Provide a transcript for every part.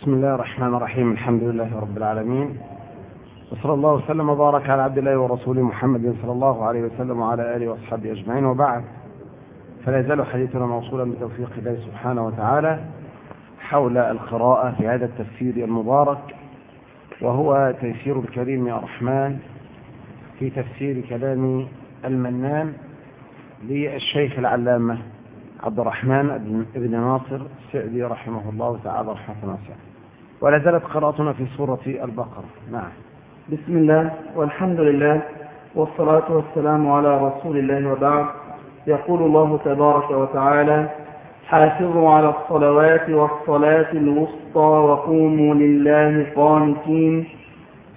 بسم الله الرحمن الرحيم الحمد لله رب العالمين. وصلى الله وسلم وبارك على عبد الله ورسوله محمد صلى الله عليه وسلم وعلى آله وأصحابه أجمعين. وبعد فلا يزال حديثنا موصولا بتوفيق الله سبحانه وتعالى حول القراءة في هذا التفسير المبارك وهو تيسير الكريم الرحمن في تفسير كلام المنان للشيخ العلامة عبد الرحمن بن ناصر السعدي رحمه الله تعالى رحمة واسعة ولا زالت قراءتنا في سورة البقرة. نعم. بسم الله والحمد لله والصلاة والسلام على رسول الله وبعد. يقول الله تبارك وتعالى حافظوا على الصلوات والصلاة الوسطى وقوموا لله قانتين.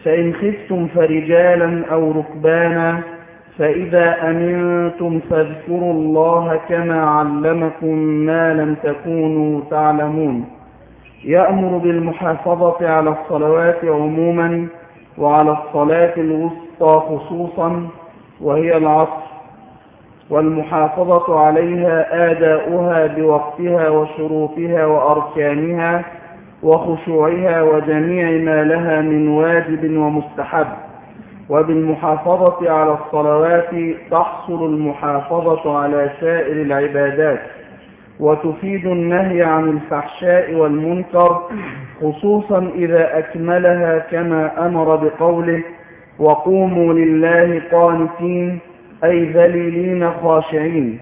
فإن خفتم فرجالا أو ركبانا فإذا أمنتم فاذكروا الله كما علمكم ما لم تكونوا تعلمون. يأمر بالمحافظة على الصلوات عموما وعلى الصلاة الوسطى خصوصا وهي العصر. والمحافظة عليها آداؤها بوقتها وشروطها وأركانها وخشوعها وجميع ما لها من واجب ومستحب. وبالمحافظة على الصلوات تحصل المحافظة على سائر العبادات. وتفيد النهي عن الفحشاء والمنكر خصوصا إذا أكملها كما أمر بقوله وقوموا لله قانتين أي ذليلين خاشعين.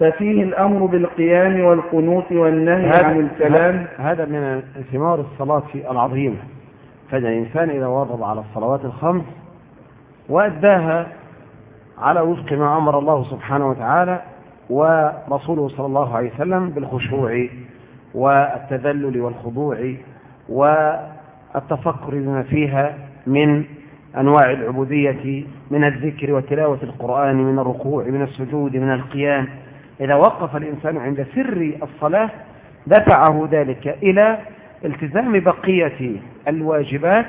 ففيه الأمر بالقيام والقنوت والنهي عن الكلام. هذا من ثمار الصلاة العظيمة. فإن الإنسان إذا واظب على الصلوات الخمس وأداها على وفق ما أمر الله سبحانه وتعالى ورسوله صلى الله عليه وسلم بالخشوع والتذلل والخضوع والتفكر بما فيها من أنواع العبودية من الذكر وتلاوة القرآن من الركوع من السجود من القيام. إذا وقف الإنسان عند سر الصلاة دفعه ذلك إلى التزام بقية الواجبات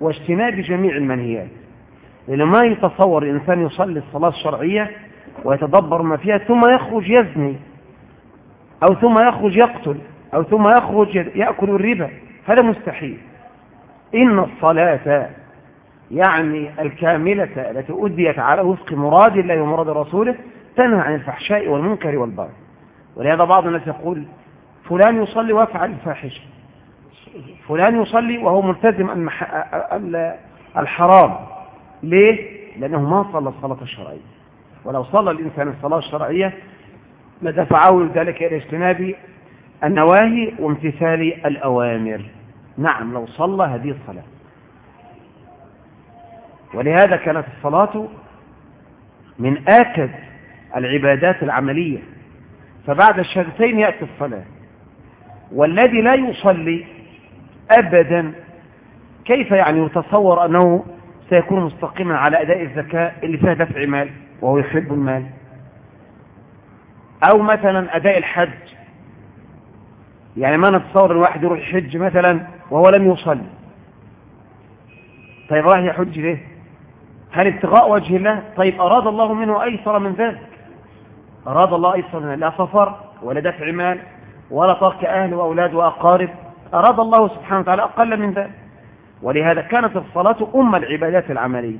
واجتناب جميع المنهيات. لأنه ما يتصور الإنسان يصلي الصلاة الشرعية ويتدبر ما فيها ثم يخرج يزني أو ثم يخرج يقتل أو ثم يخرج يأكل الربا. هذا مستحيل. إن الصلاة يعني الكاملة التي أديت على وفق مراد الله ومراد رسوله تنهى عن الفحشاء والمنكر والبغي. ولهذا بعض الناس يقول فلان يصلي ويفعل الفاحشة. فلان يصلي وهو ملتزم الحرام. ليه؟ لأنه ما صلى الصلاة الشرعية. ولو صلى الإنسان الصلاة الشرعية لدفعه ذلك إلى اجتناب النواهي وامتثال الأوامر. نعم لو صلى هذه الصلاة. ولهذا كانت الصلاة من آكد العبادات العملية. فبعد الشهادتين يأتي الصلاة. والذي لا يصلي أبدا كيف يعني يتصور أنه سيكون مستقيما على أداء الزكاة اللي فيها دفع مال؟ وهو يحب المال. أو مثلا أداء الحج. يعني ما نتصور الواحد يروح يحج مثلا وهو لم يصلي. طيب راح يحج ليه؟ هل ابتغاء وجه الله؟ طيب أراد الله منه أيسر من ذلك؟ أراد الله أيسر من لا سفر ولا دفع مال ولا ترك أهل وأولاد وأقارب. أراد الله سبحانه وتعالى أقل من ذلك. ولهذا كانت الصلاة أم العبادات العملية.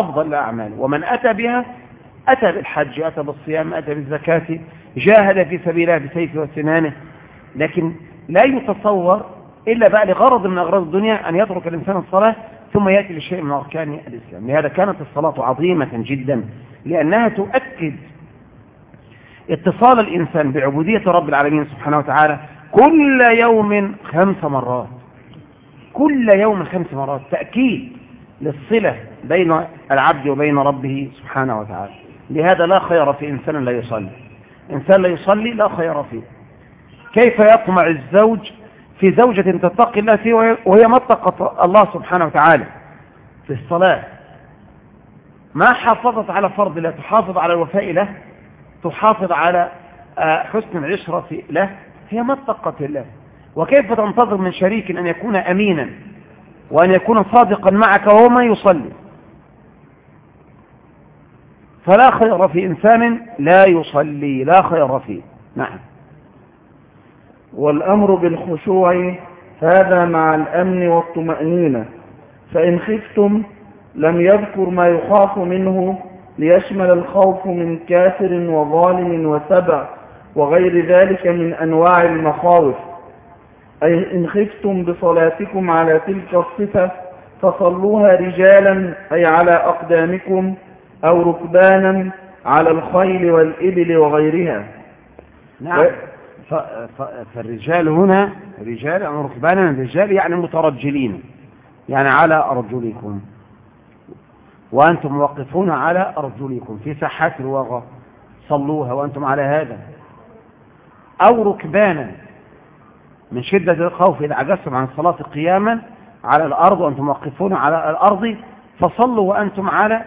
أفضل الأعمال. ومن أتى بها أتى بالحج أتى بالصيام أتى بالزكاة جاهد في سبيل الله بسيفه وسنانه. لكن لا يتصور إلا بقى لغرض من أغراض الدنيا أن يترك الإنسان الصلاة ثم يأتي لشيء من أركان الإسلام. لهذا كانت الصلاة عظيمة جدا لأنها تؤكد اتصال الإنسان بعبودية رب العالمين سبحانه وتعالى كل يوم خمس مرات. كل يوم خمس مرات. تأكيد. للصلة بين العبد وبين ربه سبحانه وتعالى. لهذا لا خير في إنسان لا يصلي. إنسان لا يصلي لا خير فيه. كيف يطمع الزوج في زوجة تتقي الله فيه وهي مطقة الله سبحانه وتعالى؟ في الصلاة. ما حافظت على فرض لا تحافظ على الوفاء له تحافظ على حسن العشرة له هي مطقة الله. وكيف تنتظر من شريك أن يكون أمينا؟ وأن يكون صادقا معك وهو ما يصلي. فلا خير في إنسان لا يصلي لا خير فيه. نعم. والأمر بالخشوع هذا مع الأمن والطمأنينة. فإن خفتم لم يذكر ما يخاف منه ليشمل الخوف من كافر وظالم وسبع وغير ذلك من أنواع المخاوف. أي إن خفتم بصلاتكم على تلك الصفة فصلوها رجالا أي على أقدامكم أو ركبانا على الخيل والإبل وغيرها. نعم. ف... ف... فالرجال هنا رجال أو ركبانا الرجال يعني مترجلين يعني على أرجلكم. وأنتم واقفون على أرجلكم في ساحات الوغى صلوها وأنتم على هذا. أو ركبانا من شدة الخوف إذا عجزتم عن الصلاة قياما على الأرض وأنتم واقفون على الأرض فصلوا وأنتم على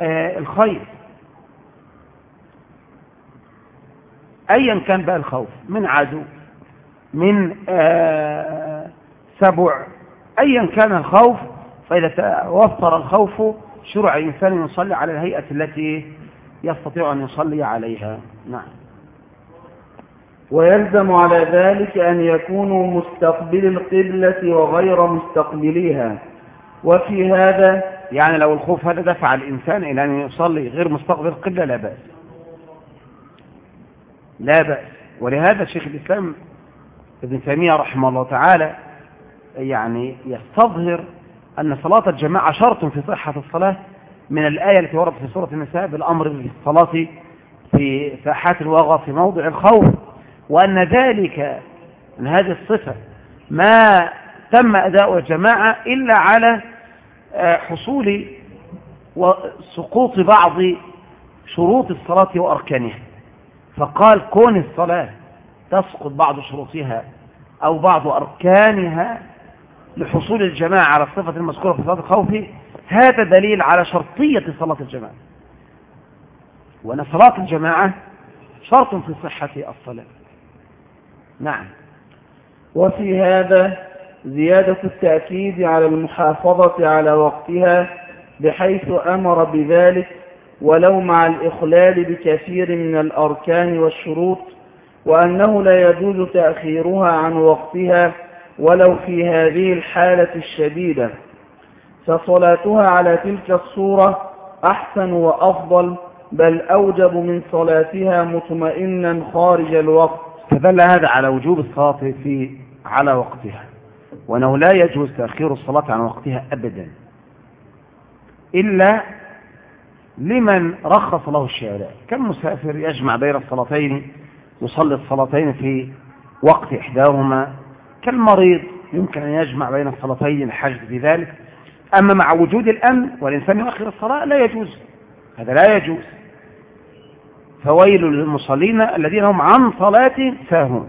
آه الخير. أيا كان بقى الخوف من عدو من آه سبع أيا كان الخوف فإذا وفر الخوف شرع الإنسان يصلي على الهيئة التي يستطيع أن يصلي عليها. نعم. ويلزم على ذلك أن يكونوا مستقبل القبلة وغير مستقبليها. وفي هذا يعني لو الخوف هذا دفع الإنسان إلى أن يصلي غير مستقبل القبلة لا بأس. لا بأس. ولهذا شيخ الإسلام ابن تيمية رحمه الله تعالى يعني يستظهر أن صلاة الجماعة شرط في صحة الصلاة من الآية التي وردت في سورة النساء بالأمر بالصلاة في ساحات الوغى في موضع الخوف. وأن ذلك من هذه الصفة ما تم أداء الجماعة إلا على حصول وسقوط بعض شروط الصلاة وأركانها. فقال كون الصلاة تسقط بعض شروطها أو بعض أركانها لحصول الجماعة على الصفة المذكورة في صلاة الخوف هذا دليل على شرطية صلاة الجماعة. وأن صلاة الجماعة شرط في صحة الصلاة. نعم. وفي هذا زيادة التأكيد على المحافظة على وقتها بحيث أمر بذلك ولو مع الإخلال بكثير من الأركان والشروط وأنه لا يجوز تأخيرها عن وقتها ولو في هذه الحالة الشديدة. فصلاتها على تلك الصورة أحسن وأفضل بل أوجب من صلاتها مطمئنا خارج الوقت. فدل هذا على وجوب الصلاة في على وقتها وأنه لا يجوز تأخير الصلاة عن وقتها أبدا. إلا لمن رخص له الشارع. كم مسافر يجمع بين الصلاتين يصلي الصلاتين في وقت إحداهما؟ كالمريض يمكن أن يجمع بين الصلاتين الحاجة في ذلك؟ أما مع وجود الأمن والإنسان يؤخر الصلاة لا يجوز. هذا لا يجوز. فويل للمصلين الذين هم عن صلاة ساهون.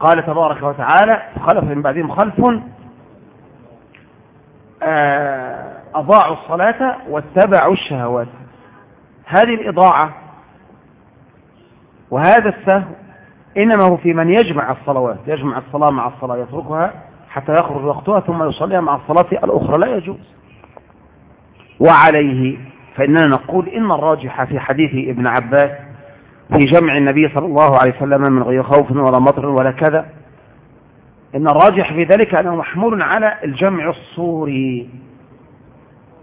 قال تبارك وتعالى خلف من بعدهم خلف أضاعوا الصلاة واتبعوا الشهوات. هذه الإضاعة وهذا السهو إنما هو في من يجمع الصلوات يجمع الصلاة مع الصلاة يتركها حتى يخرج وقتها ثم يصليها مع الصلاة الأخرى لا يجوز. وعليه فإننا نقول إن الراجح في حديث ابن عباس في جمع النبي صلى الله عليه وسلم من غير خوف ولا مطر ولا كذا إن الراجح في ذلك أنه محمول على الجمع الصوري.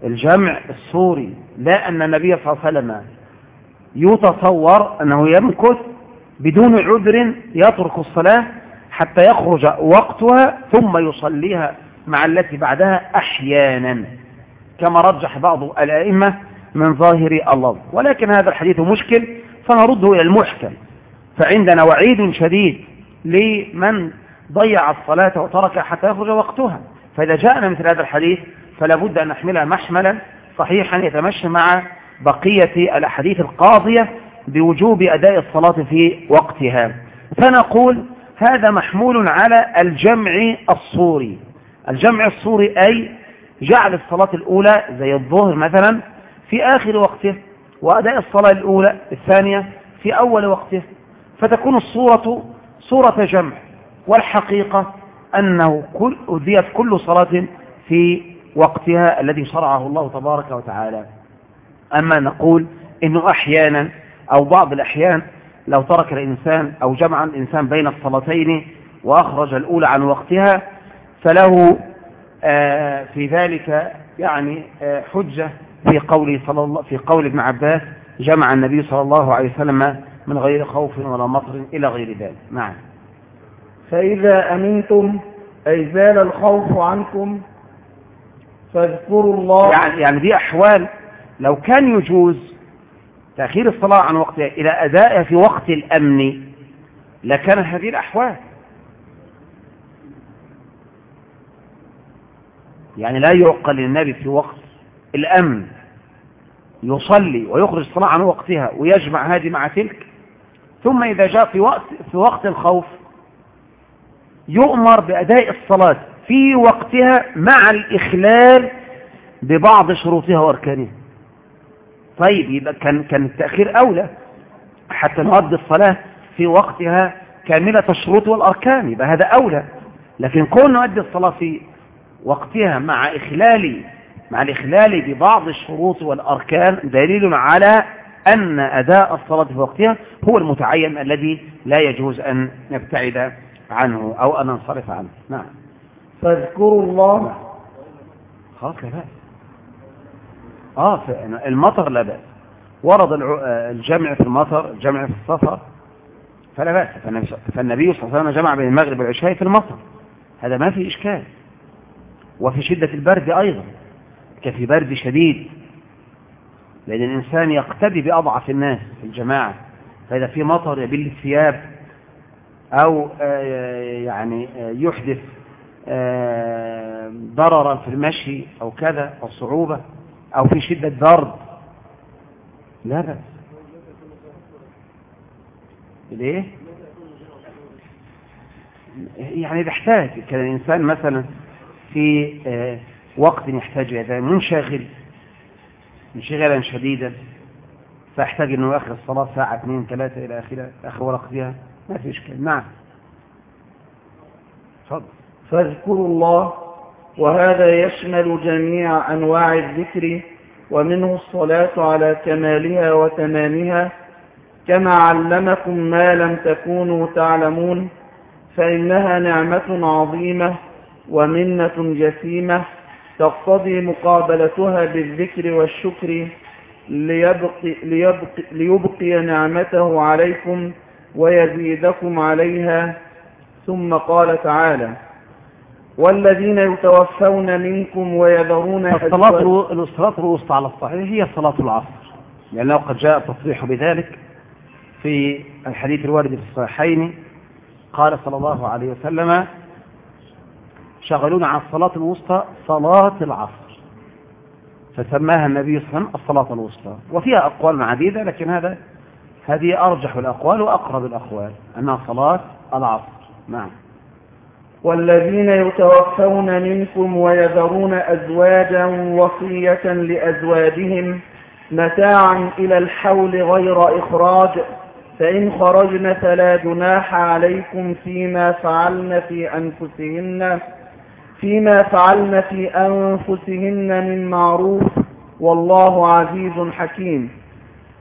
الجمع الصوري. لا أن النبي صلى الله عليه وسلم يتصور أنه يمكث بدون عذر يترك الصلاة حتى يخرج وقتها ثم يصليها مع التي بعدها أحيانا. كما رجح بعض الأئمة من ظاهر اللفظ ولكن هذا الحديث مشكل فنرده إلى المحكم. فعندنا وعيد شديد لمن ضيع الصلاة وترك حتى يخرج وقتها. فإذا جاءنا مثل هذا الحديث فلا بد أن نحملها محملا صحيحا يتمشى مع بقية الأحاديث القاضية بوجوب أداء الصلاة في وقتها. فنقول هذا محمول على الجمع الصوري. الجمع الصوري أي جعل الصلاة الأولى زي الظهر مثلا في آخر وقته وأداء الصلاة الأولى الثانية في أول وقته. فتكون الصورة صورة جمع والحقيقة أنه كل أذيت كل صلاة في وقتها الذي شرعه الله تبارك وتعالى. أما نقول إنه أحيانا أو بعض الأحيان لو ترك الإنسان أو جمع الإنسان بين الصلاتين وأخرج الأولى عن وقتها فله آه، في ذلك يعني آه، حجة في قول صلى الله في قول ابن عباس جمع النبي صلى الله عليه وسلم من غير خوف ولا مطر إلى غير ذلك. نعم. فإذا أمنتم أي زال الخوف عنكم فاذكروا الله. يعني يعني دي أحوال. لو كان يجوز تأخير الصلاة عن وقتها إلى أدائها في وقت الأمن لكان هذه الأحوال. يعني لا يعقل للنبي في وقت الأمن يصلي ويخرج الصلاة عن وقتها ويجمع هذه مع تلك ثم إذا جاء في وقت, في وقت الخوف يؤمر بأداء الصلاة في وقتها مع الإخلال ببعض شروطها وأركانها. طيب يبقى كان كان التأخير أولى حتى نؤدي الصلاة في وقتها كاملة الشروط والأركان يبقى هذا أولى. لكن كون نؤدي الصلاة في وقتها مع إخلال مع الإخلال ببعض الشروط والأركان دليل على أن أداء الصلاة في وقتها هو المتعين الذي لا يجوز أن نبتعد عنه أو أن ننصرف عنه. نعم. فاذكروا الله. خلاص لا بأس. آه المطر لا بأس. ورد الجمع في المطر الجمع في السفر فلا بأس. فالنبي صلى الله عليه وسلم جمع بين المغرب والعشاء في المطر. هذا ما في إشكال. وفي شدة البرد أيضا. كفي برد شديد لأن الإنسان يقتدي بأضعف الناس في الجماعة فإذا في مطر يبل الثياب أو يعني يحدث ضررا في المشي أو كذا أو صعوبة أو في شدة برد لا بأس. ليه؟ يعني يحتاج كان الإنسان مثلا في وقت يحتاج إلى ذلك. منشغل. انشغالا شديدا. فيحتاج إنه ياخر الصلاة ساعة اثنين ثلاثة إلى اخره آخر وقتها ما في إشكال. نعم. تفضل. فاذكروا الله وهذا يشمل جميع أنواع الذكر ومنه الصلاة على كمالها وتمامها. كما علمكم ما لم تكونوا تعلمون فإنها نعمة عظيمة ومنة جسيمة. تقتضي مقابلتها بالذكر والشكر ليبقي, ليبقي, ليبقي نعمته عليكم ويزيدكم عليها. ثم قال تعالى والذين يتوفون منكم ويذرون الصلاة الصلاة الوسطى على الصحيح هي صلاة العصر. لأنه قد جاء التصريح بذلك في الحديث الوارد في الصحيحين قال صلى الله عليه وسلم شغلون عن الصلاة الوسطى صلاة العصر. فسماها النبي صلى الله عليه وسلم الصلاة الوسطى. وفيها أقوال عديدة لكن هذا هذه أرجح الأقوال وأقرب الأقوال أنها صلاة العصر. نعم. والذين يتوفون منكم ويذرون أزواجا وصية لأزواجهم متاعا إلى الحول غير إخراج فإن خرجن فلا جناح عليكم فيما فعلن في أنفسهن. فيما فعلن في أنفسهن من معروف والله عزيز حكيم.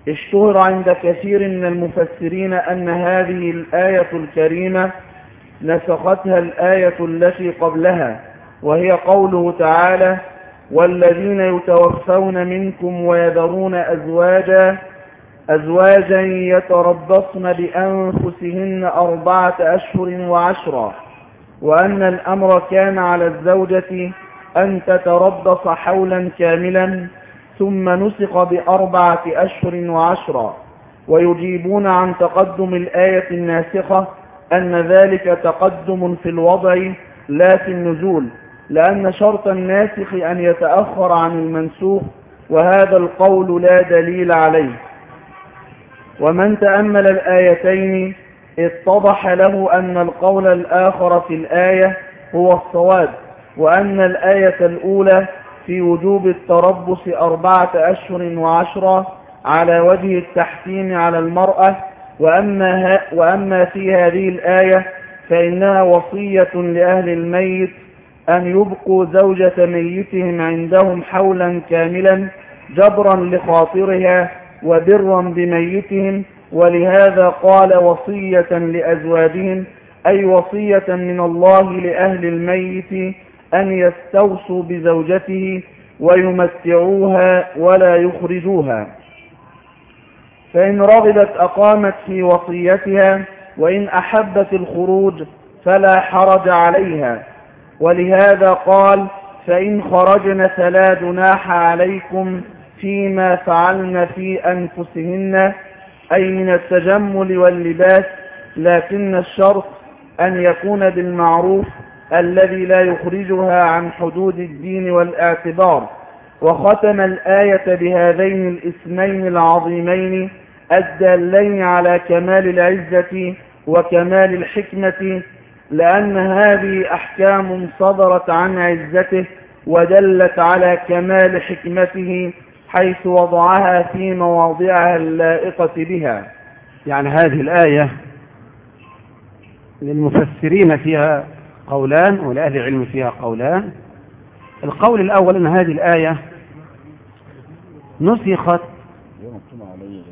اشتهر عند كثير من المفسرين أن هذه الآية الكريمة نسختها الآية التي قبلها وهي قوله تعالى والذين يتوفون منكم ويذرون أزواجا أزواجا يتربصن بأنفسهن أربعة أشهر وعشرا وأن الأمر كان على الزوجة أن تتربص حولا كاملا ثم نسق بأربعة أشهر وعشرا. ويجيبون عن تقدم الآية الناسخة أن ذلك تقدم في الوضع لا في النزول لأن شرط الناسخ أن يتأخر عن المنسوخ وهذا القول لا دليل عليه. ومن تأمل الآيتين اتضح له أن القول الآخر في الآية هو الصواب وأن الآية الأولى في وجوب التربص أربعة أشهر وعشرة على وجه التحكيم على المرأة وأما, وأما في هذه الآية فإنها وصية لأهل الميت أن يبقوا زوجة ميتهم عندهم حولا كاملا جبرا لخاطرها وبرا بميتهم ولهذا قال وصية لأزواجهم أي وصية من الله لأهل الميت أن يستوصوا بزوجته ويمتعوها ولا يخرجوها. فإن رغبت أقامت في وصيتها وإن أحبت الخروج فلا حرج عليها. ولهذا قال فإن خرجن فلا جناح عليكم فيما فعلن في أنفسهن أي من التجمل واللباس لكن الشرط أن يكون بالمعروف الذي لا يخرجها عن حدود الدين والاعتبار. وختم الآية بهذين الاسمين العظيمين الدالين على كمال العزة وكمال الحكمة لأن هذه أحكام صدرت عن عزته ودلت على كمال حكمته حيث وضعها في مواضعها اللائقة بها. يعني هذه الآية للمفسرين فيها قولان ولأهل العلم فيها قولان. القول الأول أن هذه الآية نسخت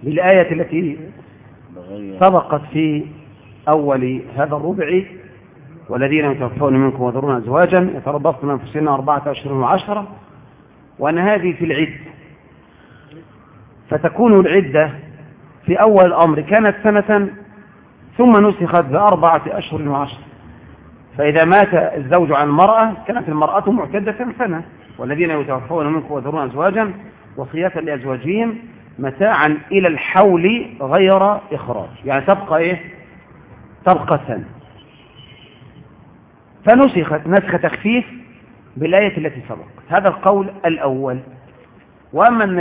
بالآية التي سبقت في أول هذا الربع والذين يتوفون منكم وذرون أزواجا يتربصن أنفسهن أربعة أشهر وعشرة وأن هذه في العد. فتكون العدة في أول الأمر كانت سنة ثم نسخت بأربعة أشهر وعشرة فإذا مات الزوج عن المرأة كانت المرأة معتدة سنة والذين يتوفون منكم وذرون أزواجا وصية لأزواجهم متاعا إلى الحول غير إخراج. يعني تبقى إيه؟ تبقى سنة. فنسخت نسخ تخفيف بالآية التي سبقت هذا القول الأول. وأما أن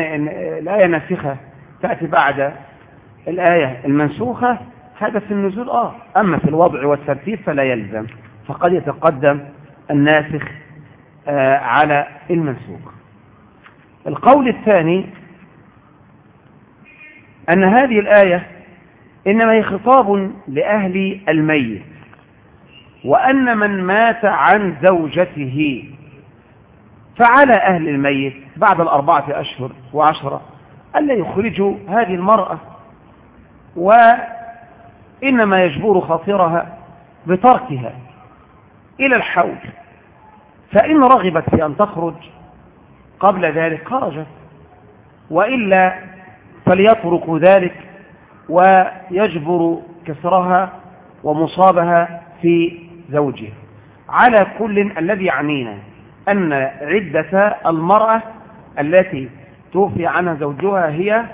الآية الناسخة تأتي بعد الآية المنسوخة هذا في النزول آه. أما في الوضع والترتيب فلا يلزم. فقد يتقدم الناسخ آه على المنسوخ. القول الثاني أن هذه الآية إنما هي خطاب لأهل الميت وأن من مات عن زوجته فعلى أهل الميت بعد الأربعة أشهر وعشرة ألا يخرجوا هذه المرأة وإنما يجبر خاطرها بتركها إلى الحول. فإن رغبت في أن تخرج قبل ذلك خرجت وإلا فليترك ذلك ويجبر كسرها ومصابها في زوجها. على كل الذي يعنينا أن عدة المرأة التي توفي عنها زوجها هي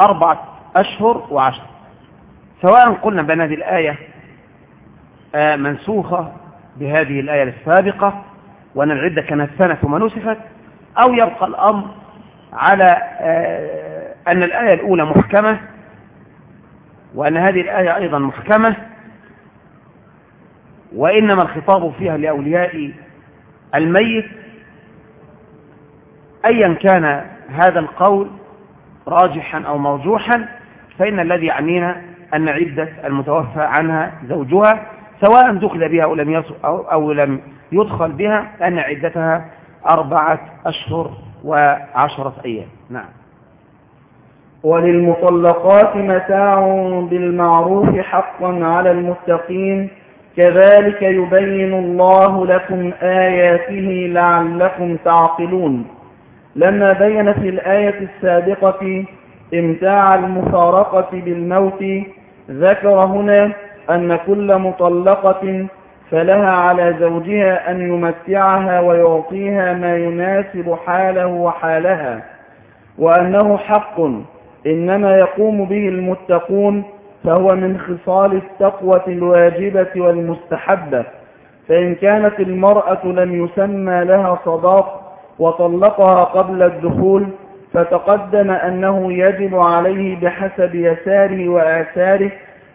أربعة أشهر وعشر. سواء قلنا بأن هذه الآية منسوخة بهذه الآية السابقة وأن العدة كانت سنة ثم نسخت أو يبقى الأمر على أن الآية الأولى محكمة وأن هذه الآية أيضا محكمة. وإنما الخطاب فيها لأولياء الميت أيا كان هذا القول راجحا أو مرجوحا فإن الذي يعنينا أن عدة المتوفى عنها زوجها سواء دخل بها أو لم, أو, أو لم يدخل بها أن عدتها أربعة أشهر وعشرة أيام. نعم. وللمطلقات متاع بالمعروف حقا على المتقين كذلك يبين الله لكم آياته لعلكم تعقلون. لما بين في الآية السابقة إمتاع المفارقة بالموت ذكر هنا أن كل مطلقة فلها على زوجها أن يمتعها ويعطيها ما يناسب حاله وحالها وأنه حق إنما يقوم به المتقون فهو من خصال التقوى الواجبة والمستحبة فإن كانت المرأة لم يسمى لها صداق وطلقها قبل الدخول فتقدم أنه يجب عليه بحسب يساره وآثاره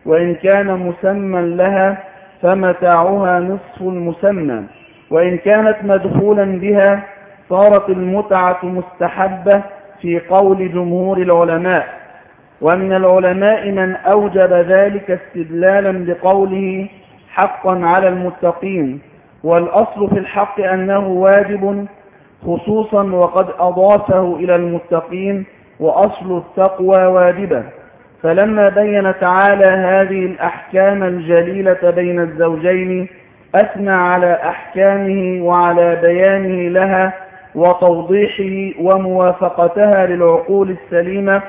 وإن كان مسمى لها فمتاعها نصف المسمى وإن كانت مدخولا بها صارت المتعة مستحبة في قول جمهور العلماء. ومن العلماء من أوجب ذلك استدلالا بقوله حقا على المتقين والأصل في الحق أنه واجب خصوصا وقد أضافه إلى المتقين وأصل التقوى واجبة فلما بين تعالى هذه الأحكام الجليلة بين الزوجين أثنى على أحكامه وعلى بيانه لها وتوضيحه وموافقتها للعقول السليمة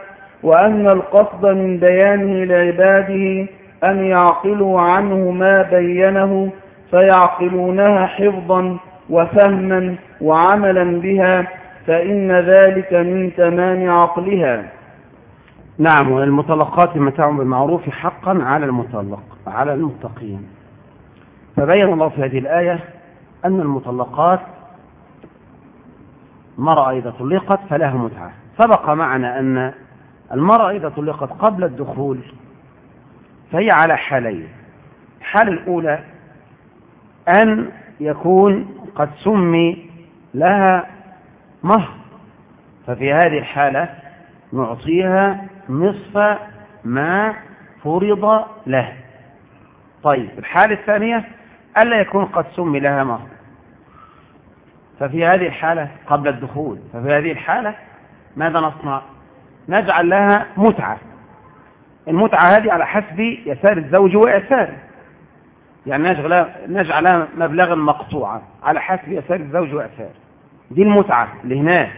وأن القصد من بيانه لعباده أن يعقلوا عنه ما بينه فيعقلونها حفظا وفهما وعملا بها فإن ذلك من تمام عقلها. نعم والمطلقات متاع بالمعروف حقا على المطلق على المتقين. فبين الله في هذه الآية أن المطلقات مرأة إذا طلقت فلها متعة. سبق معنا أن المرأة إذا طلقت قبل الدخول فهي على حالين. الحالة الأولى أن يكون قد سمي لها مهر. ففي هذه الحالة نعطيها نصف ما فرض له. طيب الحالة الثانية ألا يكون قد سمي لها مهر. ففي هذه الحالة قبل الدخول ففي هذه الحالة ماذا نصنع؟ نجعل لها متعة. المتعة هذه على حسب يسار الزوج ويساره. يعني نجعل نجعلها مبلغا مقطوعا على حسب يسار الزوج ويساره دي المتعة اللي هناك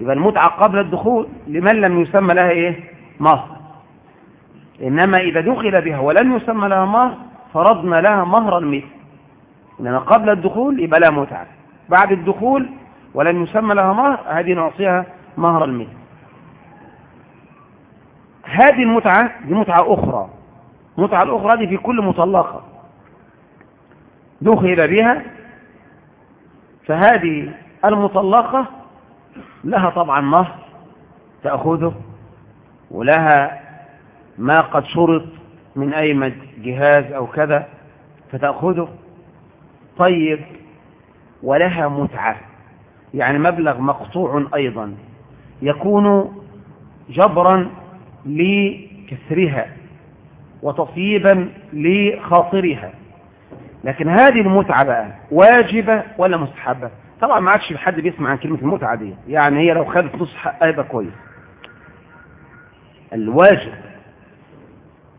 يبقى المتعة قبل الدخول لمن لم يسمى لها إيه؟ مهر. إنما إذا دخل بها ولم يسمى لها مهر فرضنا لها مهر المثل إنما قبل الدخول يبقى لها متعة. بعد الدخول ولم يسمى لها مهر هذه نعطيها مهر المثل هذه المتعة دي متعة أخرى. المتعة الأخرى دي في كل مطلقة. دخل بها فهذه المطلقة لها طبعا مهر تأخذه ولها ما قد شرط من أي جهاز أو كذا فتأخذه. طيب ولها متعة يعني مبلغ مقطوع أيضا يكون جبرا لكسرها وتصييبا لخاطرها. لكن هذه المتعة بقى واجبة ولا مستحبة؟ طبعا ما عادش حد بيسمع عن كلمة المتعة دي. يعني هي لو خدت نص حقها يبقى كويس. الواجب.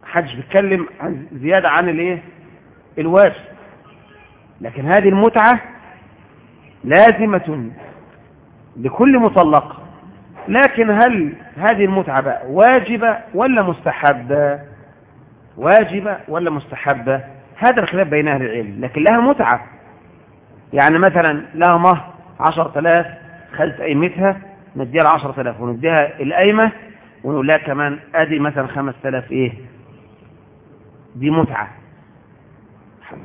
حدش بيتكلم عن زيادة عن الايه؟ الواجب. لكن هذه المتعة لازمة لكل مطلقة لكن هل هذه المتعة بقى واجبة ولا مستحبة؟ واجبة ولا مستحبة؟ هذا الخلاف بين أهل العلم لكن لها متعة. يعني مثلا لها مهر عشر تلاف خلت أيمتها نديها العشر تلاف ونديها الأيمة ونقول لها كمان أدي مثلا خمس تلاف إيه؟ دي متعة.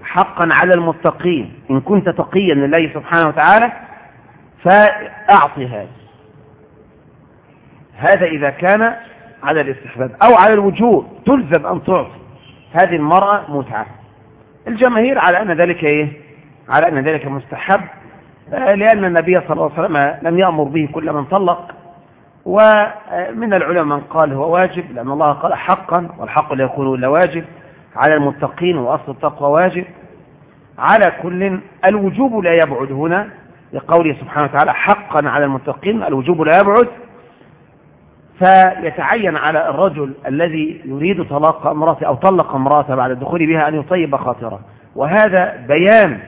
حقا على المتقين. إن كنت تقيا لله سبحانه وتعالى فأعطي هذا هذا إذا كان على الاستحباب. أو على الوجوب تلزم أن تعطي. هذه المرأة متعة. الجماهير على أن ذلك إيه؟ على أن ذلك مستحب لأن النبي صلى الله عليه وسلم لم يأمر به كل من طلق. ومن العلماء من قال هو واجب لأن الله قال حقا والحق لا يكون إلا واجب. على المتقين وأصل التقوى واجب. على كل الوجوب لا يبعد هنا لقوله سبحانه وتعالى حقا على المتقين الوجوب لا يبعد فيتعين على الرجل الذي يريد طلاق امرأته أو طلق امرأته بعد الدخول بها أن يطيب خاطره. وهذا بيان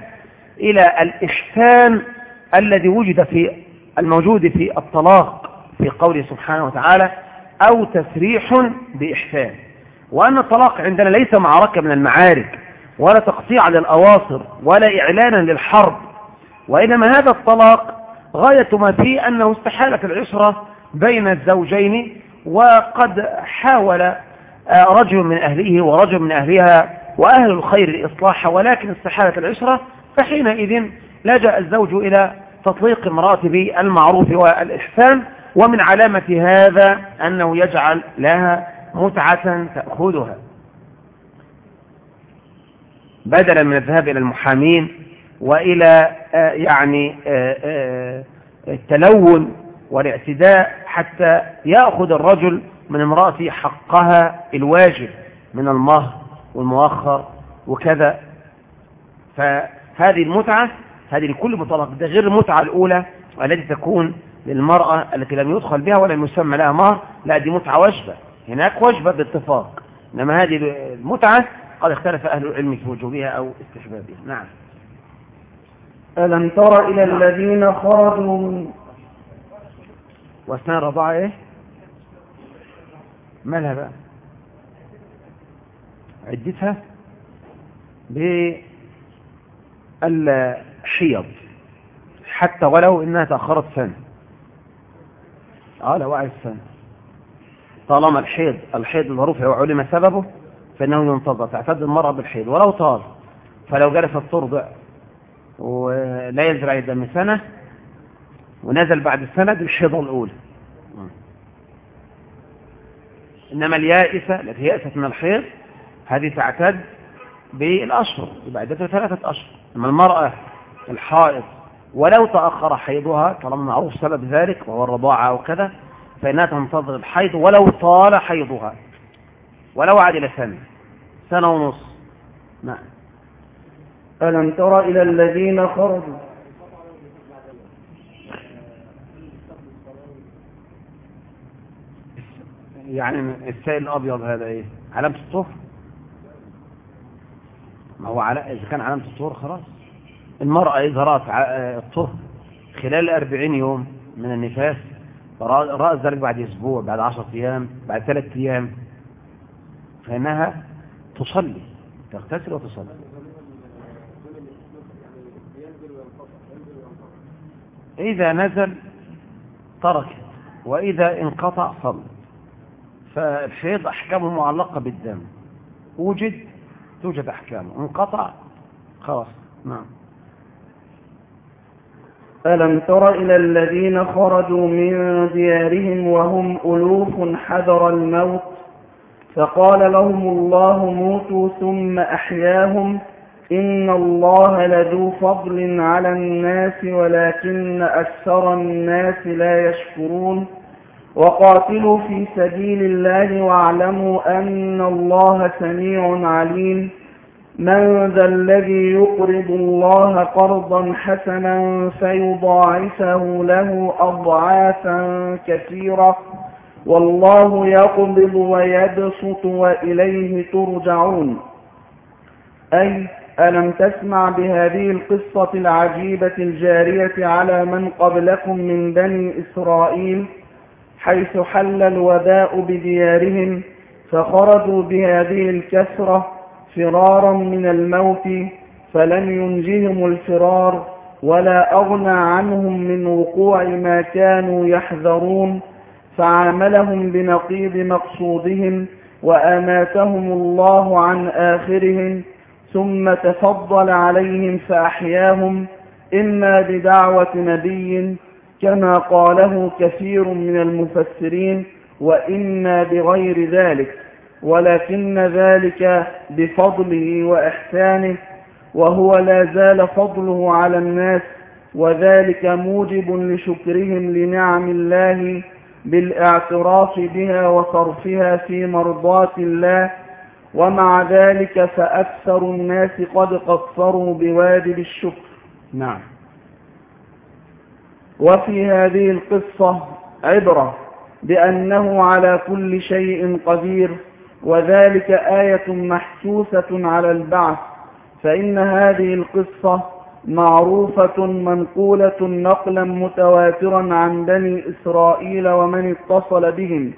إلى الإحسان الذي وجد في الموجود في الطلاق في قوله سبحانه وتعالى أو تسريح بإحسان. وأن الطلاق عندنا ليس معركة من المعارك ولا تقطيع للأواصر ولا إعلانا للحرب. وإنما هذا الطلاق غاية ما فيه أنه استحالت العشرة بين الزوجين وقد حاول آه، رجل من أهله ورجل من أهلها وأهل الخير الإصلاح ولكن استحالت العشرة فحينئذ لجأ الزوج إلى تطليق امرأته بالمعروف والإحسان ومن علامة هذا أنه يجعل لها متعة تأخذها. بدلا من الذهاب إلى المحامين وإلى آه، يعني آه، التلون والاعتداء حتى يأخذ الرجل من امرأته حقها الواجب من المهر والمؤخر وكذا. فهذه المتعة هذه لكل مطلق ده غير المتعة الأولى التي تكون للمرأة التي لم يدخل بها ولم يسمى لها مهر لا دي متعة واجبة هناك وجبة باتفاق. إنما هذه المتعة قد اختلف أهل العلم في وجوبها أو استحبابها. نعم. ألم تر إلى الذين خرجوا وأثناء الرضاعة إيه؟ مالها بقى؟ عدتها بالحيض حتى ولو إنها تأخرت سنة. آه لو وعي السنة طالما الحيض الحيض المعروف هو علم سببه فإنه ينتظر تعتد المرأة بالحيض. ولو طال فلو جلست ترضع ولا ينزل عليه دم سنة ونزل بعد السنة دي الحيضة الأولى. إنما اليائسة التي يأست من الحيض هذه تعتد بالأشهر يبقى ثلاثة أشهر أما المرأة الحائض ولو تأخر حيضها طالما معروف سبب ذلك وهو الرضاعة أو كذا فإنها تنتظر الحيض ولو طال حيضها. ولو عدل سنة سنة ونص. نعم. ألم تر إلى الذين خرجوا يعني السائل الأبيض هذا إيه؟ علامة الطهر ما هو على... إذا كان علامة الطهر خلاص. المرأة إذا رأت الطهر خلال أربعين يوم من النفاس رأت ذلك بعد أسبوع بعد عشرة أيام بعد ثلاثة أيام فإنها تصلي تغتسل وتصلي. إذا نزل تركت وإذا انقطع صلى فالحيض أحكامه معلقة بالدم. وجد توجد أحكامه انقطع. خلاص. نعم. ألم تر إلى الذين خرجوا من ديارهم وهم ألوف حذر الموت؟ فقال لهم الله موتوا ثم أحياهم. إن الله لذو فضل على الناس ولكن أكثر الناس لا يشكرون. وقاتلوا في سبيل الله واعلموا أن الله سميع عليم. من ذا الذي يقرض الله قرضا حسنا فيضاعفه له أضعافا كثيرة. والله يقبض ويبسط وإليه ترجعون. أي ألم تسمع بهذه القصة العجيبة الجارية على من قبلكم من بني إسرائيل؟ حيث حل الوباء بديارهم فخرجوا بهذه الكسرة فرارا من الموت فلم ينجهم الفرار ولا أغنى عنهم من وقوع ما كانوا يحذرون. فعاملهم بنقيض مقصودهم وأماتهم الله عن آخرهم ثم تفضل عليهم فأحياهم. إما بدعوة نبي كما قاله كثير من المفسرين وإما بغير ذلك ولكن ذلك بفضله وإحسانه وهو لا زال فضله على الناس وذلك موجب لشكرهم لنعم الله بالإعتراف بها وصرفها في مرضاة الله ومع ذلك فأكثر الناس قد قصروا بواجب الشكر. نعم. وفي هذه القصة عبرة بأنه على كل شيء قدير وذلك آية محسوسة على البعث فإن هذه القصة معروفة منقولة نقلا متواترا عن بني إسرائيل ومن اتصل بهم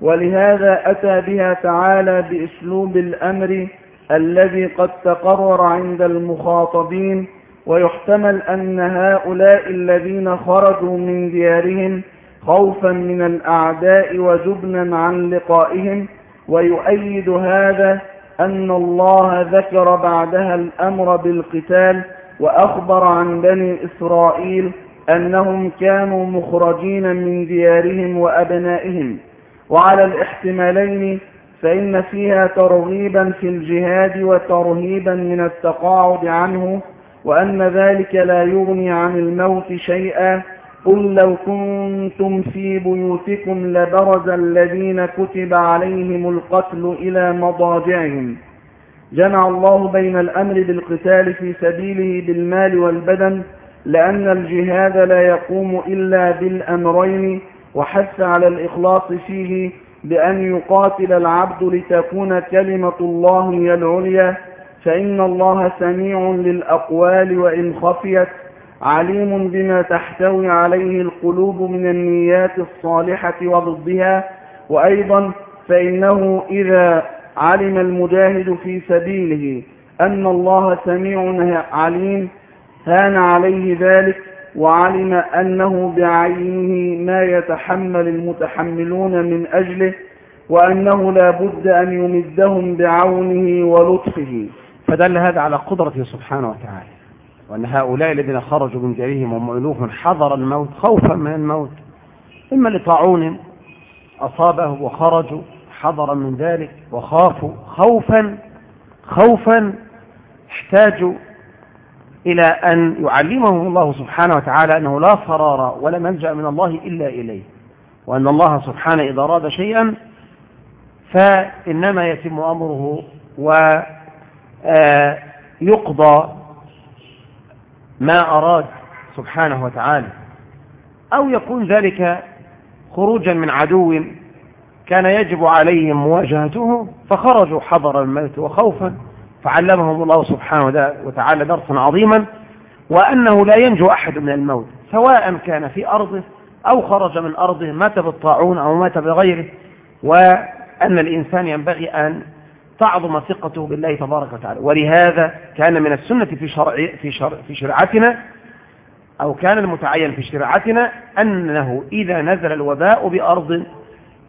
ولهذا أتى بها تعالى بأسلوب الأمر الذي قد تقرر عند المخاطبين ويحتمل أن هؤلاء الذين خرجوا من ديارهم خوفا من الأعداء وجبنا عن لقائهم ويؤيد هذا أن الله ذكر بعدها الأمر بالقتال وأخبر عن بني إسرائيل أنهم كانوا مخرجين من ديارهم وأبنائهم. وعلى الاحتمالين فإن فيها ترغيبا في الجهاد وترهيبا من التقاعد عنه وأن ذلك لا يغني عن الموت شيئا. قل لو كنتم في بيوتكم لبرز الذين كتب عليهم القتل إلى مضاجعهم. جمع الله بين الأمر بالقتال في سبيله بالمال والبدن لأن الجهاد لا يقوم إلا بالأمرين وحث على الإخلاص فيه بأن يقاتل العبد لتكون كلمة الله هي العليا. فإن الله سميع للأقوال وإن خفيت عليم بما تحتوي عليه القلوب من النيات الصالحة وضدها. وأيضا فإنه إذا علم المجاهد في سبيله أن الله سميع عليم هان عليه ذلك وعلم أنه بعينه ما يتحمل المتحملون من أجله وأنه لا بد أن يمدهم بعونه ولطفه. فدل هذا على قدرته سبحانه وتعالى وأن هؤلاء الذين خرجوا من وهم ألوف حضر الموت خوفا من الموت إما لطاعون أصابه وخرجوا حضرا من ذلك وخافوا خوفا خوفا احتاجوا إلى أن يعلمهم الله سبحانه وتعالى أنه لا فرار ولا ملجأ من الله إلا إليه وأن الله سبحانه إذا أراد شيئا فإنما يتم أمره ويقضى ما أراد سبحانه وتعالى أو يكون ذلك خروجا من عدو كان يجب عليهم مواجهته فخرجوا حضر الموت وخوفا فعلمهم الله سبحانه وتعالى درسا عظيما وأنه لا ينجو أحد من الموت سواء كان في أرضه أو خرج من أرضه مات بالطاعون أو مات بغيره وأن الإنسان ينبغي أن تعظم ثقته بالله تبارك وتعالى. ولهذا كان من السنة في, شرع في, شرع في شرعتنا أو كان المتعين في شرعتنا أنه إذا نزل الوباء بأرض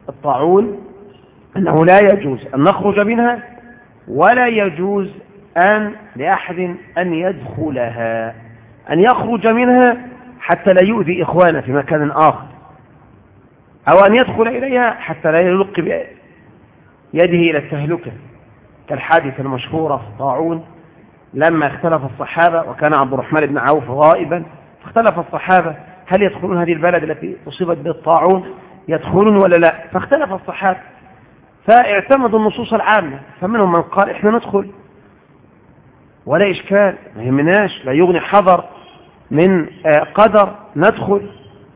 الطاعون أنه لا يجوز أن نخرج منها ولا يجوز أن لأحد أن يدخلها أن يخرج منها حتى لا يؤذي إخوانه في مكان آخر أو أن يدخل إليها حتى لا يلق يده إلى التهلكة. كالحادثة المشهورة في الطاعون لما اختلف الصحابة وكان عبد الرحمن بن عوف غائبا فاختلف الصحابة هل يدخلون هذه البلد التي أصيبت بالطاعون يدخلون ولا لا؟ فاختلف الصحابة فاعتمدوا النصوص العامة فمنهم من قال إحنا ندخل. ولا إشكال ما يهمناش لا يغني حذر من آه، قدر ندخل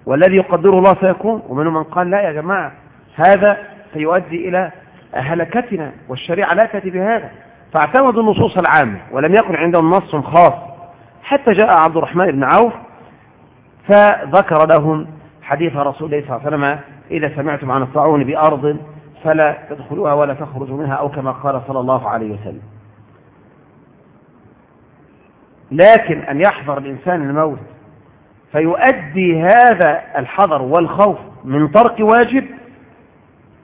والذي يقدره الله سيكون. ومنهم من قال لا يا جماعة هذا سيؤدي إلى هلكتنا والشريعة لا تأتي بهذا. فاعتمدوا النصوص العامة ولم يكن عندهم نص خاص. حتى جاء عبد الرحمن بن عوف فذكر لهم حديث رسول الله صلى الله عليه وسلم إذا سمعتم عن الطاعون بأرض فلا تدخلوها ولا تخرجوا منها أو كما قال صلى الله عليه وسلم. لكن أن يحضر الإنسان الموت فيؤدي هذا الحذر والخوف من ترك واجب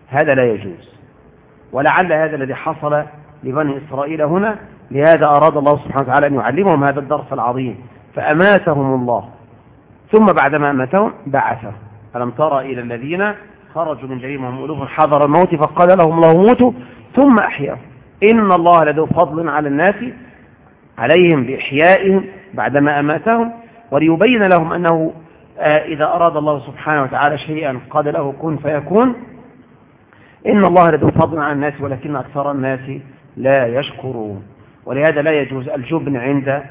هذا لا يجوز. ولعل هذا الذي حصل لبني إسرائيل هنا لهذا أراد الله سبحانه وتعالى أن يعلمهم هذا الدرس العظيم. فأماتهم الله. ثم بعدما أماتهم بعثهم ألم ترى إلى الذين خرجوا من جريمهم ألوف حضر الموت فقال لهم الله موتوا ثم أحياهم إن الله لذو فضل على الناس عليهم بإحيائهم بعدما أماتهم. وليبين لهم أنه آه، إذا أراد الله سبحانه وتعالى شيئا قال له كن فيكون إن الله لذو فضل على الناس ولكن أكثر الناس لا يشكرون. ولهذا لا يجوز الجبن عند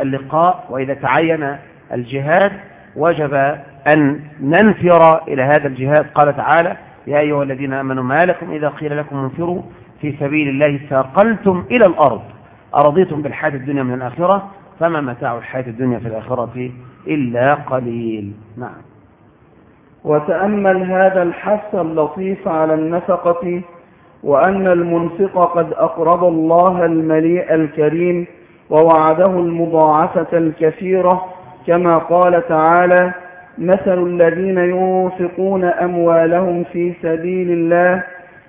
اللقاء وإذا تعين الجهاد وجب أن ننفر إلى هذا الجهاد. قال تعالى يا أيها الذين آمنوا ما لكم إذا قيل لكم انفروا في سبيل الله ثاقلتم إلى الأرض. أرضيتم بالحياة الدنيا من الآخرة؟ فما متاع الحياة الدنيا في الآخرة إلا قليل. نعم. وتأمل هذا الحث اللطيف على النفقة وأن المنفق قد أقرض الله المليء الكريم ووعده المضاعفة الكثيرة كما قال تعالى مثل الذين ينفقون أموالهم في سبيل الله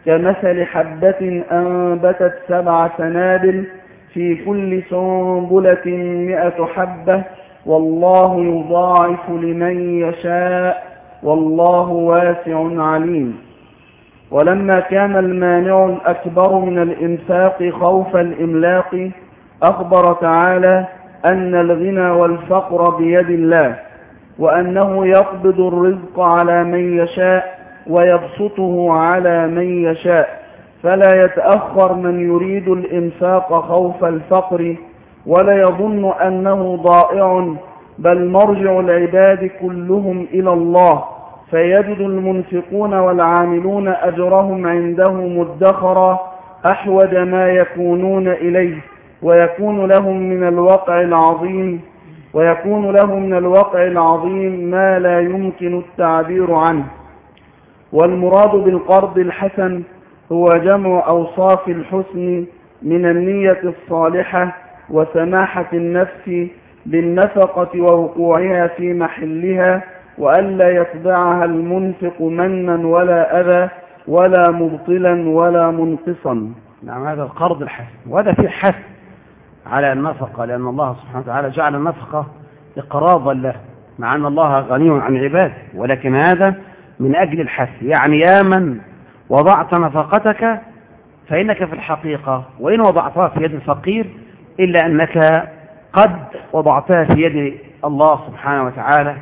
كمثل حبة أنبتت سبع سنابل في كل سنبلة مئة حبة والله يضاعف لمن يشاء والله واسع عليم. ولما كان المانع الأكبر من الإنفاق خوف الإملاق أخبر تعالى أن الغنى والفقر بيد الله وأنه يقبض الرزق على من يشاء ويبسطه على من يشاء. فلا يتأخر من يريد الإنفاق خوف الفقر ولا يظن أنه ضائع بل مرجع العباد كلهم إلى الله. فيجد المنفقون والعاملون أجرهم عنده مدخرا أحوج ما يكونون إليه ويكون لهم من الوقع العظيم ويكون لهم من الوقع العظيم ما لا يمكن التعبير عنه. والمراد بالقرض الحسن هو جمع أوصاف الحسن من النية الصالحة وسماحة النفس بالنفقة ووقوعها في محلها وألا يتبعها المنفق منا ولا أذى ولا مبطلا ولا منقصا. نعم هذا القرض الحسن. وهذا في حث على النفقة لأن الله سبحانه وتعالى جعل النفقة إقراضا له مع أن الله غني عن عباده. ولكن هذا من أجل الحث يعني يا من وضعت نفقتك فإنك في الحقيقة وإن وضعتها في يد الفقير إلا أنك قد وضعتها في يد الله سبحانه وتعالى.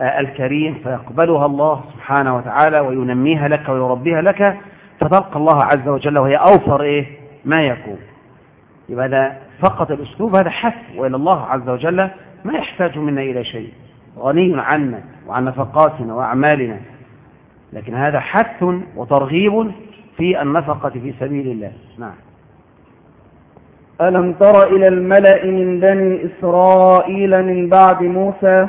الكريم فيقبلها الله سبحانه وتعالى وينميها لك ويربيها لك فتلقى الله عز وجل وهي أوفر إيه؟ ما يكون. يبقى هذا فقط الأسلوب هذا حث وإلى الله عز وجل ما يحتاج منا إلى شيء. غني عنا وعن نفقاتنا وأعمالنا. لكن هذا حث وترغيب في النفقة في سبيل الله. نعم. ألم تر إلى الملأ من بني إسرائيل من بعد موسى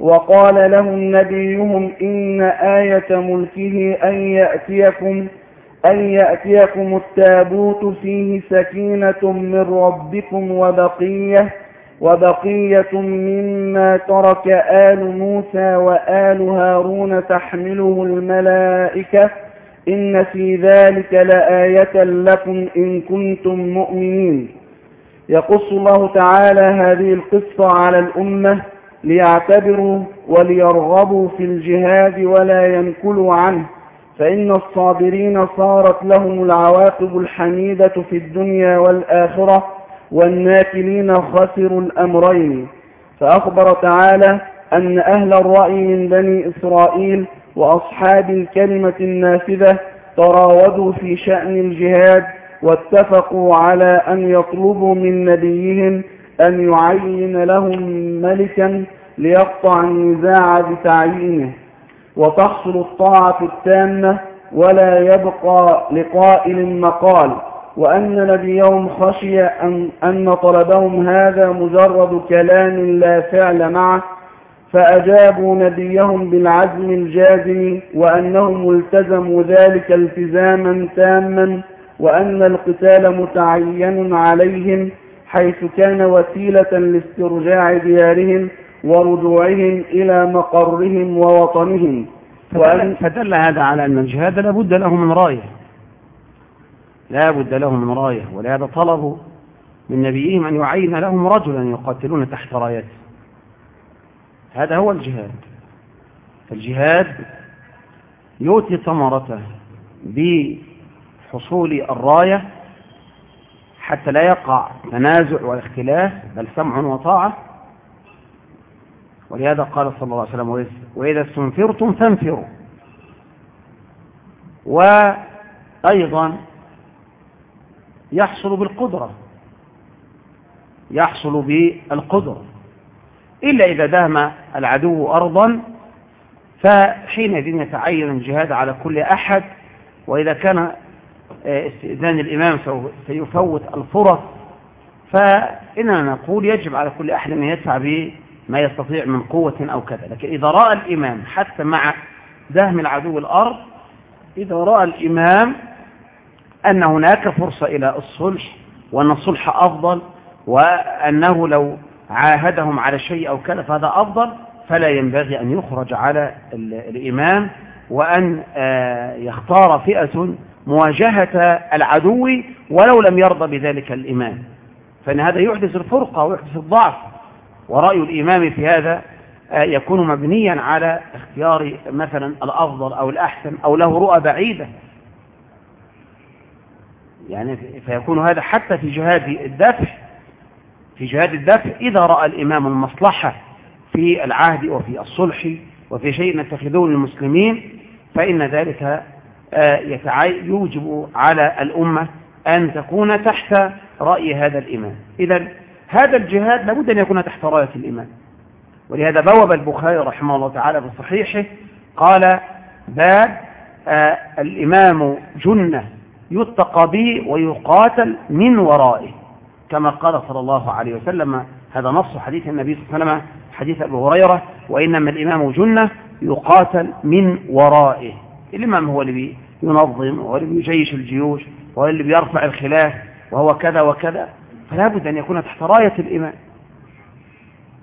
وقال لهم نبيهم إن آية ملكه أن يأتيكم أن يأتيكم التابوت فيه سكينة من ربكم وبقية وبقية مما ترك آل موسى وآل هارون تحمله الملائكة إن في ذلك لآية لكم إن كنتم مؤمنين. يقص الله تعالى هذه القصة على الأمة ليعتبروا وليرغبوا في الجهاد ولا ينكلوا عنه فإن الصابرين صارت لهم العواقب الحميدة في الدنيا والآخرة والناكلين خسروا الأمرين. فأخبر تعالى أن أهل الرأي من بني إسرائيل وأصحاب الكلمة النافذة تراودوا في شأن الجهاد واتفقوا على أن يطلبوا من نبيهم أن يعين لهم ملكا ليقطع النزاع بتعيينه وتحصل الطاعة التامة ولا يبقى لقائل مقال وأن نبيهم خشي أن, أن طلبهم هذا مجرد كلام لا فعل معه فأجابوا نبيهم بالعزم الجازم وأنهم التزموا ذلك التزاما تاما وأن القتال متعين عليهم حيث كان وسيلة لاسترجاع ديارهم ورجوعهم إلى مقرهم ووطنهم. وأن فدل هذا على أن الجهاد لا بد له من راية. لا بد له من راية ولهذا طلبوا من نبيهم أن يعين لهم رجلا يقاتلون تحت رايته. هذا هو الجهاد. الجهاد يؤتي ثمرته بحصول الراية حتى لا يقع تنازع واختلاف بل سمع وطاعة. ولهذا قال صلى الله عليه وسلم وإذا استنفرتم فانفروا. وأيضا يحصل بالقدرة. يحصل بالقدرة. إلا إذا دام العدو أرضا فحينئذ يتعين الجهاد على كل أحد. وإذا كان استئذان الإمام سيفوت الفرص. فإننا نقول يجب على كل أحد أن يدفع بما يستطيع من قوة أو كذا. لكن إذا رأى الإمام حتى مع دهم العدو الأرض إذا رأى الإمام أن هناك فرصة إلى الصلح وأن الصلح أفضل وأنه لو عاهدهم على شيء أو كذا فهذا أفضل فلا ينبغي أن يخرج على الإمام وأن آه، يختار فئة مواجهة العدو ولو لم يرضى بذلك الإمام. فإن هذا يحدث الفرقة ويحدث الضعف ورأي الإمام في هذا آه، يكون مبنيا على اختيار مثلا الأفضل أو الأحسن أو له رؤى بعيدة. يعني فيكون هذا حتى في جهاد الدفع في جهاد الدفع إذا رأى الإمام المصلحة في العهد وفي الصلح وفي شيء نتخذه للمسلمين فإن ذلك يوجب على الأمة أن تكون تحت رأي هذا الإمام. إذا هذا الجهاد لابد أن يكون تحت راية الإمام. ولهذا بوب البخاري رحمه الله تعالى بصحيحه قال باب آه الإمام جنة يتقى به ويقاتل من ورائه. كما قال صلى الله عليه وسلم هذا نص حديث النبي صلى الله عليه وسلم حديث أبي هريرة وإنما الإمام جنة يقاتل من ورائه. الإمام هو اللي ينظم وهو اللي بيجيش الجيوش وهو اللي بيرفع الخلاف وهو كذا وكذا. فلا بد أن يكون تحت راية الإمام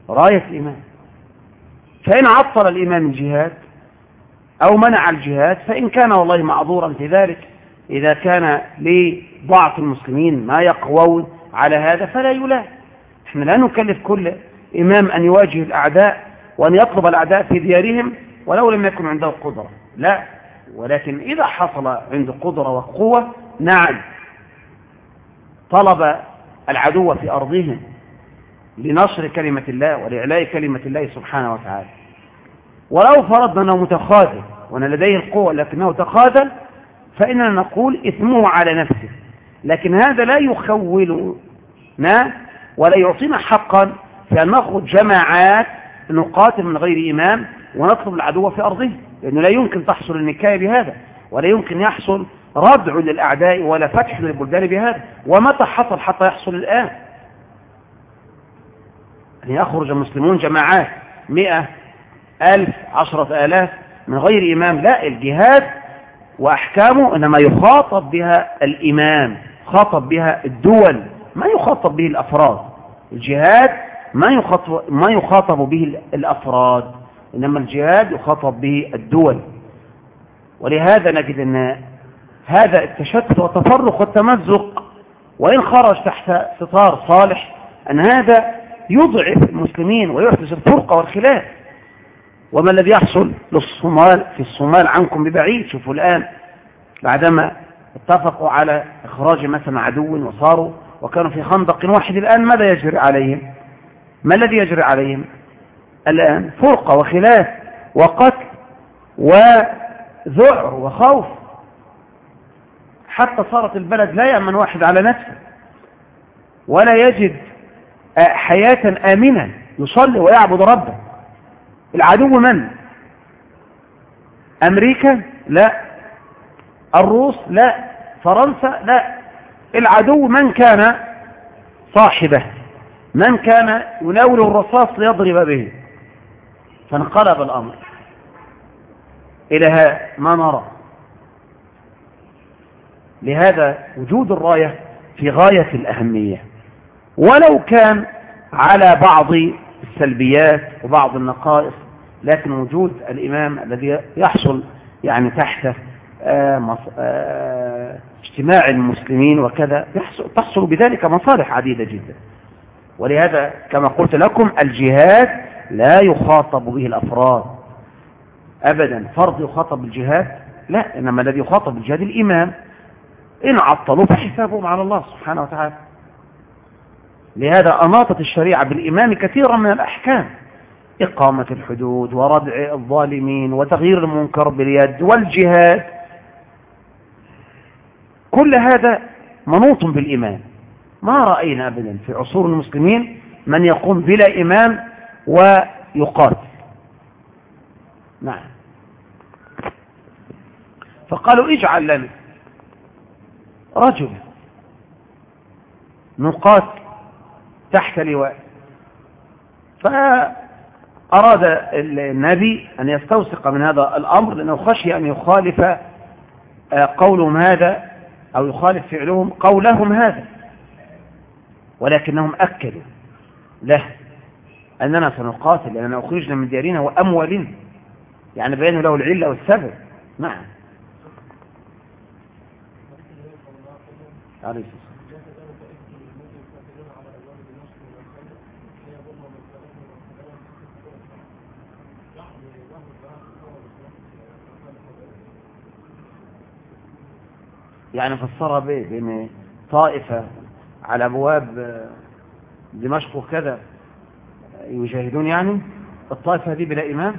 راية الإمام فإن عطل الإمام الجهاد أو منع الجهاد فإن كان والله معذورا في ذلك إذا كان لضعف المسلمين ما يقوون على هذا فلا يلام. إحنا لا نكلف كل إمام أن يواجه الأعداء وأن يطلب الأعداء في ديارهم ولو لم يكن عنده قدرة. لا. ولكن إذا حصل عنده قدرة وقوة نعم طلب العدو في أرضهم لنشر كلمة الله ولإعلاء كلمة الله سبحانه وتعالى. ولو فرضنا أنه متخاذل وأن لديه القوة لكنه تخاذل فإننا نقول إثمه على نفسه. لكن هذا لا يخولنا ولا يعطينا حقا في أن نخرج جماعات نقاتل من غير إمام ونطلب العدو في أرضه لأنه لا يمكن تحصل النكاية بهذا ولا يمكن يحصل ردع للأعداء ولا فتح للبلدان بهذا ومتى حصل حتى يحصل الآن؟ أن يخرج المسلمون جماعات مئة ألف عشرة آلاف من غير إمام لا الجهاد وأحكامه إنما يخاطب بها الإمام خاطب بها الدول ما يخاطب به الأفراد. الجهاد ما يخاطب, ما يخاطب به الأفراد. إنما الجهاد يخاطب به الدول. ولهذا نجد أن هذا التشتت والتفرق والتمزق وإن خرج تحت ستار صالح أن هذا يضعف المسلمين ويحدث الفرقة والخلاف. وما الذي يحصل للصومال في الصومال عنكم ببعيد؟ شوفوا الآن بعدما اتفقوا على إخراج مثلا عدو وصاروا وكانوا في خندق واحد الآن ماذا يجري عليهم؟ ما الذي يجري عليهم؟ الآن فرقة وخلاف وقتل وذعر وخوف. حتى صارت البلد لا يأمن واحد على نفسه ولا يجد حياة آمنة يصلي ويعبد ربه. العدو من؟ أمريكا؟ لا. الروس؟ لا. فرنسا؟ لا. العدو من كان صاحبه؟ من كان يناول الرصاص ليضرب به؟ فانقلب الأمر إلى ما نرى. لهذا وجود الراية في غاية الأهمية. ولو كان على بعض السلبيات وبعض النقائص لكن وجود الإمام الذي يحصل يعني تحت آه، آه، اجتماع المسلمين وكذا تحصل بذلك مصالح عديدة جدا. ولهذا كما قلت لكم الجهاد لا يخاطب به الأفراد أبدا. فرض يخاطب بالجهاد لا إنما الذي يخاطب بالجهاد الإمام. إن عطلوا فحسابهم على الله سبحانه وتعالى. لهذا أناطت الشريعة بالإمام كثيرا من الأحكام. إقامة الحدود وردع الظالمين وتغيير المنكر باليد والجهاد. كل هذا منوط بالإمام ما رأينا أبدا في عصور المسلمين من يقوم بلا إمام ويقاتل. نعم. فقالوا اجعل لنا رجل نقاتل تحت لواء. فأراد النبي أن يستوثق من هذا الأمر لأنه خشي أن يخالف آه، قولهم هذا أو يخالف فعلهم قولهم هذا. ولكنهم أكدوا له أننا سنقاتل لأننا أخرجنا من ديارنا وأموالنا. يعني بينوا له العلة والسبب. نعم. عليه الصلاة يعني فسرها بايه بان طائفة على أبواب دمشق وكذا. يجاهدون يعني؟ الطائفة هذه بلا إمام؟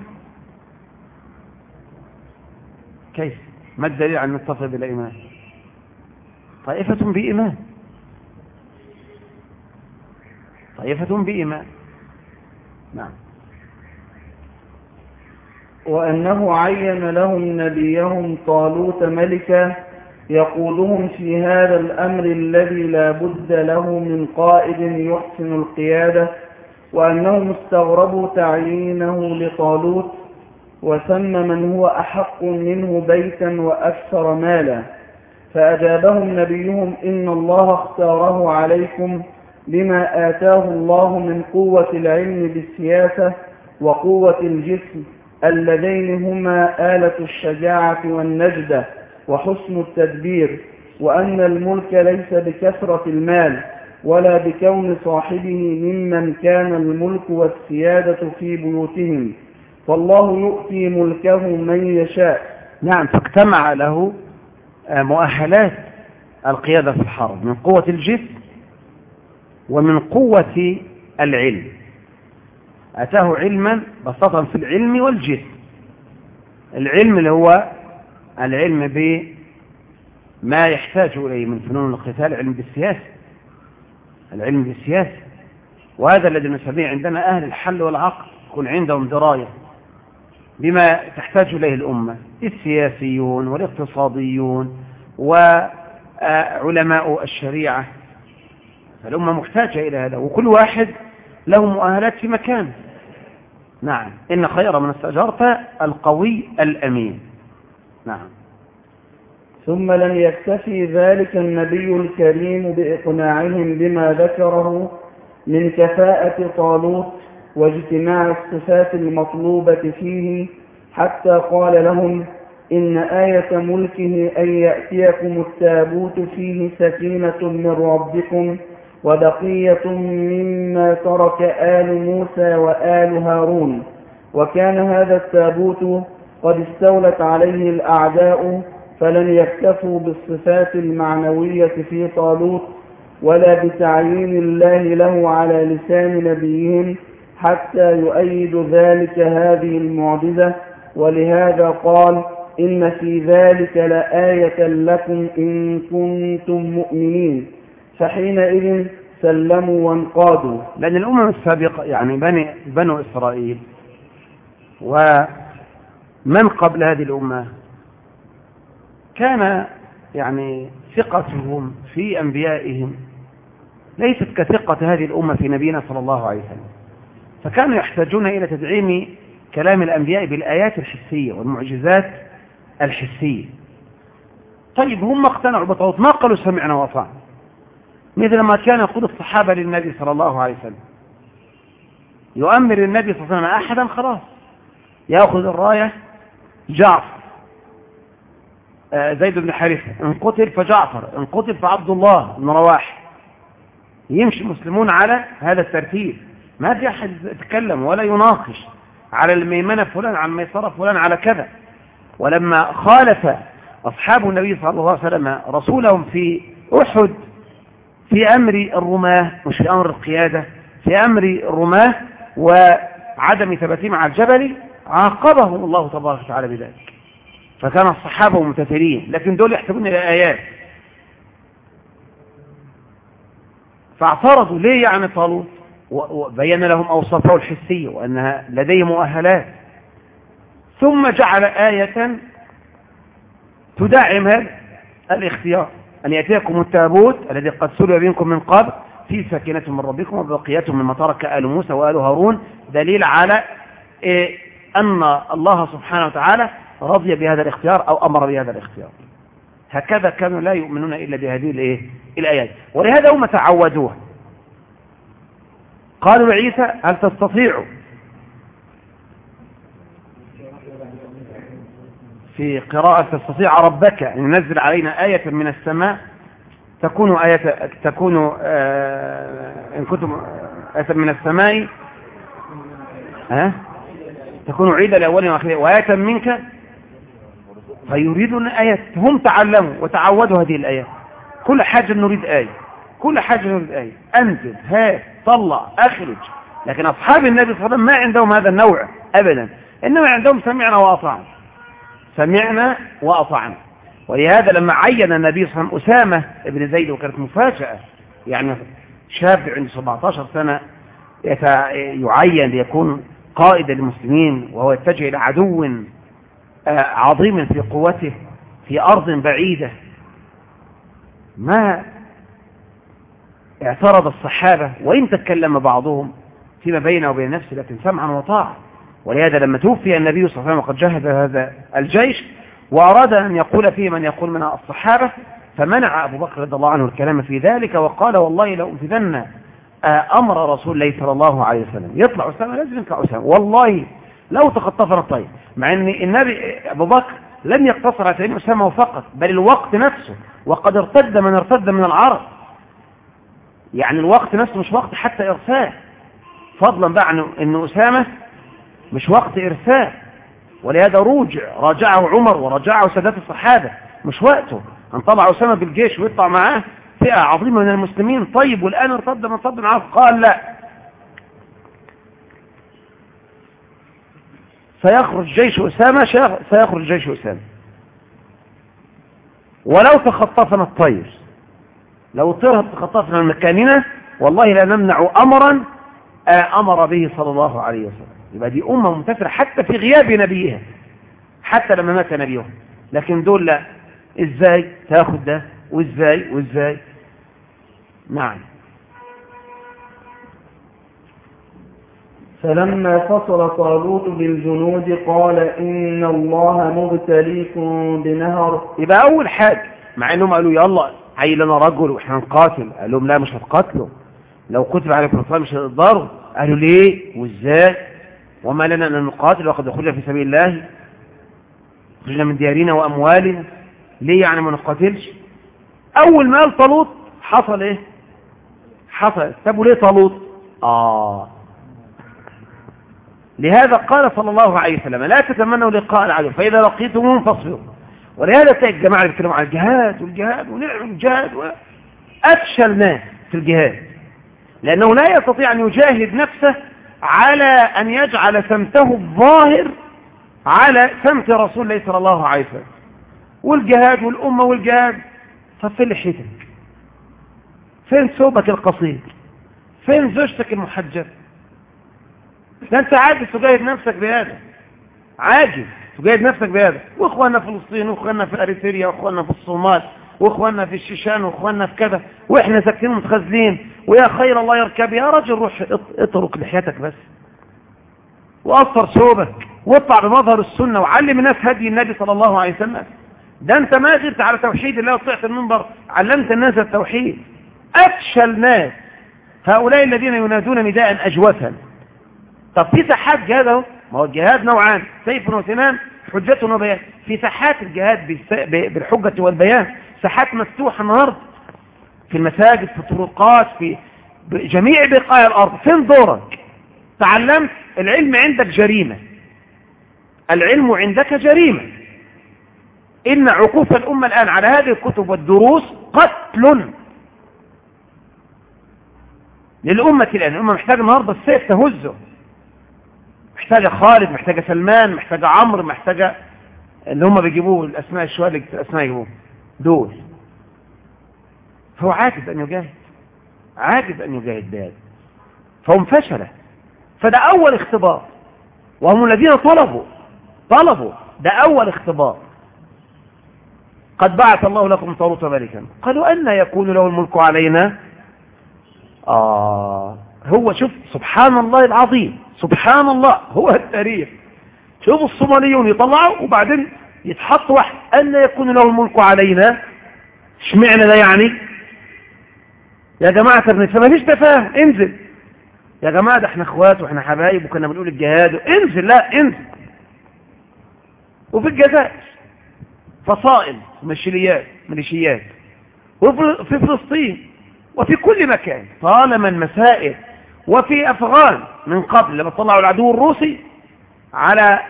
كيف؟ ما الدليل على الطائفة بلا إمام؟ طائفة بإمام طائفة بإمام نعم. وأنه عين لهم نبيهم طالوت ملكا يقودهم في هذا الأمر الذي لا بد له من قائد يحسن القيادة وأنهم استغربوا تعيينه لطالوت وثم من هو أحق منه بيتا وأكثر مالا فأجابهم نبيهم إن الله اختاره عليكم بما آتاه الله من قوة العلم بالسياسة وقوة الجسم اللذين هما آلة الشجاعة والنجدة وحسن التدبير وأن الملك ليس بكثرة المال ولا بكون صاحبه ممن كان الملك والسيادة في بيوتهم. فالله يؤتي ملكه من يشاء. نعم فاجتمع له آه، مؤهلات القيادة في الحرب من قوة الجسم ومن قوة العلم. أتاه علما بسطا في العلم والجسم. العلم اللي هو العلم بما يحتاج إليه من فنون القتال علم بالسياسة. العلم بالسياسة وهذا الذي نسميه عندنا أهل الحل والعقل يكون عندهم دراية بما تحتاج إليه الأمة السياسيون والاقتصاديون وعلماء الشريعة. فالأمة محتاجة إلى هذا وكل واحد له مؤهلات في مكانه. نعم إن خير من استأجرت القوي الأمين. نعم. ثم لم يكتفي ذلك النبي الكريم بإقناعهم بما ذكره من كفاءة طالوت واجتماع الصفات المطلوبة فيه حتى قال لهم إن آية ملكه أن يأتيكم التابوت فيه سكينة من ربكم وبقية مما ترك آل موسى وآل هارون. وكان هذا التابوت قد استولت عليه الأعداء فلن يكتفوا بالصفات المعنوية في طالوت ولا بتعيين الله له على لسان نبيهم حتى يؤيد ذلك هذه المعجزة. ولهذا قال إن في ذلك لآية لكم إن كنتم مؤمنين. فحينئذ سلموا وانقادوا. لأن الأمم السابقة يعني بني بنو إسرائيل ومن قبل هذه الأمة كان يعني ثقتهم في أنبيائهم ليست كثقة هذه الأمة في نبينا صلى الله عليه وسلم. فكانوا يحتاجون إلى تدعيم كلام الأنبياء بالآيات الحسية والمعجزات الحسية. طيب هم اقتنعوا بطاوت ما قالوا سمعنا وطعنا مثل ما كان يقول الصحابة للنبي صلى الله عليه وسلم يؤمر النبي صلى الله عليه وسلم أحدا خلاص يأخذ الراية جعفر. زيد بن حارثة. إن قتل فجعفر إن قتل فعبد الله بن رواح. يمشي المسلمون على هذا الترتيب. ما في أحد يتكلم ولا يناقش على الميمنة فلان على الميسرة فلان على كذا. ولما خالف أصحاب النبي صلى الله عليه وسلم رسولهم في أحد في أمر الرماة مش في أمر القيادة في أمر الرماة وعدم ثباتهم على الجبل عاقبهم الله تبارك وتعالى بذلك. فكان الصحابة ممتثلين لكن دول يحسبون الآيات فاعترضوا ليه يعني طالوت؟ وبين لهم أوصافه الحسية وأنها لديه مؤهلات. ثم جعل آية تدعم هذا الاختيار أن يأتيكم التابوت الذي قد سلب منكم من قبل في سكينة من ربكم وبقية مما ترك آل موسى وآل هارون دليل على إيه؟ أن الله سبحانه وتعالى رضي بهذا الاختيار أو أمر بهذا الاختيار. هكذا كانوا لا يؤمنون إلا بهذه الإيه؟ الآيات. ولهذا هم تعودوها. قالوا لعيسى هل تستطيع في قراءة تستطيع ربك أن ينزل علينا آية من السماء؟ تكون آية تكون آه إن كنتم آية من السماء؟ ها؟ تكون عيدا لأول وآخر وآية منك؟ فيريدون آيات هم تعلموا وتعودوا هذه الآيات. كل حاجة نريد آية كل حاجة نريد آية. أنزل هات طلع أخرج. لكن أصحاب النبي صلى الله عليه وسلم ما عندهم هذا النوع أبدا. إنما عندهم سمعنا وأطعنا. سمعنا وأطعنا. ولهذا لما عين النبي صلى الله عليه وسلم أسامة ابن زيد وكانت مفاجأة. يعني شاب عنده 17 سنة يعين ليكون قائد المسلمين وهو يتجه إلى عدو. عظيم في قوته في أرض بعيدة. ما اعترض الصحابة وإن تكلم بعضهم فيما بينه وبين نفسه لكن سمعا وطاعة. ولهذا لما توفي النبي صلى الله عليه وسلم وقد جهز هذا الجيش وأراد أن يقول فيه من يقول من الصحابة فمنع أبو بكر رضي الله عنه الكلام في ذلك وقال والله لو أنفذن أمر رسول الله صلى الله عليه وسلم. يطلع أسامة لازم يطلع أسامة. والله لو تخطفنا الطيب مع أن النبي أبو بكر لم يقتصر على سيدنا أسامة فقط بل الوقت نفسه وقد ارتد من ارتد من العرب. يعني الوقت نفسه مش وقت حتى إرسال. فضلا بقى عن أن أسامة مش وقت إرسال. ولهذا روجع راجعه عمر وراجعه سادات الصحابة. مش وقته. أن طلع أسامة بالجيش ويطلع معاه فئة عظيمة من المسلمين. طيب والآن ارتد من ارتد معاه قال لا. سيخرج جيش أسامة سيخرج جيش أسامة. ولو تخطفنا الطير لو طير تخطفنا من مكاننا والله لا نمنع أمرا أمر به صلى الله عليه وسلم. يبقى دي أمة منتفرة حتى في غياب نبيها حتى لما مات نبيهم لكن دول لا. إزاي؟ تاخد ده. وإزاي؟ وإزاي؟ نعم. فلما فصل طالوت بالجنود قال إن الله مبتليكم بنهر. يبقى أول حاجة مع أنهم قالوا يلا عي لنا رجل وإحنا نقاتل قال لهم لا مش هتقاتلوا. لو كتب عليكم الإسلام مش هتقدروا قالوا ليه؟ وإزاي؟ وما لنا أن نقاتل وقد دخلنا في سبيل الله. خرجنا من ديارنا وأموالنا. ليه يعني ما نقاتلش؟ أول ما قال طالوت حصل إيه؟ حصل. طب وليه طالوت؟ آه لهذا قال صلى الله عليه وسلم لا تتمنوا لقاء العدو فإذا لقيتموهم فاصبروا. ولهذا تلاقي الجماعة اللي بيتكلموا عن الجهاد والجهاد ونعم الجهاد أفشل ناس في الجهاد لأنه لا يستطيع أن يجاهد نفسه على أن يجعل سمته الظاهر على سمت رسول الله صلى الله عليه وسلم. والجهاد والأمة والجهاد طب فين لحيتك؟ فين ثوبك القصير؟ فين زوجتك المحجبة؟ ده انت عاجز تجاهد نفسك بهذا. عاجز تجاهد نفسك بهذا. واخواننا في فلسطين واخواننا في اريتريا واخواننا في الصومال واخواننا في الشيشان واخواننا في كذا. وإحنا ساكتين متخاذلين ويا خير الله يركب. يا راجل روح اترك لحيتك بس. وقصر ثوبك. واطلع بمظهر السنة. وعلم الناس هدي النبي صلى الله عليه وسلم. ده انت ما غيرت على توحيد الله. وطلعت المنبر. علمت الناس التوحيد. أفشل ناس. هؤلاء الذين ينادون نداء اجوفا طب في ساحات جهاد أهو. ما هو الجهاد نوعان. سيف وسنان حجة وبيان في ساحات الجهاد بالحجة والبيان. ساحات مفتوحة النهارده. في المساجد في الطرقات في جميع بقاع الأرض. فين دورك؟ تعلمت العلم عندك جريمة. العلم عندك جريمة. إن عقوف الأمة الآن على هذه الكتب والدروس قتل. للأمة الآن. الأمة محتاجة النهاردة السيف تهزه. محتاجة خالد محتاجة سلمان محتاجة عمرو محتاجة اللي هم بيجيبوه الأسماء الشوال الأسماء يجيبوه. دول. فهو عاجز أن يجاهد. عاجز أن يجاهد بهذا فهم فشلة فده أول اختبار. وهم الذين طلبوا طلبوا. ده أول اختبار. قد بعث الله لكم طاروت ملكا. قالوا أن يكون له الملك علينا. آه. هو شوف سبحان الله العظيم. سبحان الله هو التاريخ شوف الصوماليون يطلعوا وبعدين يتحط واحد أن يكون له الملك علينا. اشمعنى ده يعني؟ يا جماعة ابن فما فيش تفاهم انزل. يا جماعة ده إحنا اخوات وإحنا حبايب وكنا بنقول الجهاد. انزل لا انزل. وفي الجزائر فصائل مشيليات ميليشيات. وفي فلسطين وفي كل مكان طالما المسائل وفي أفغان من قبل لما طلعوا العدو الروسي على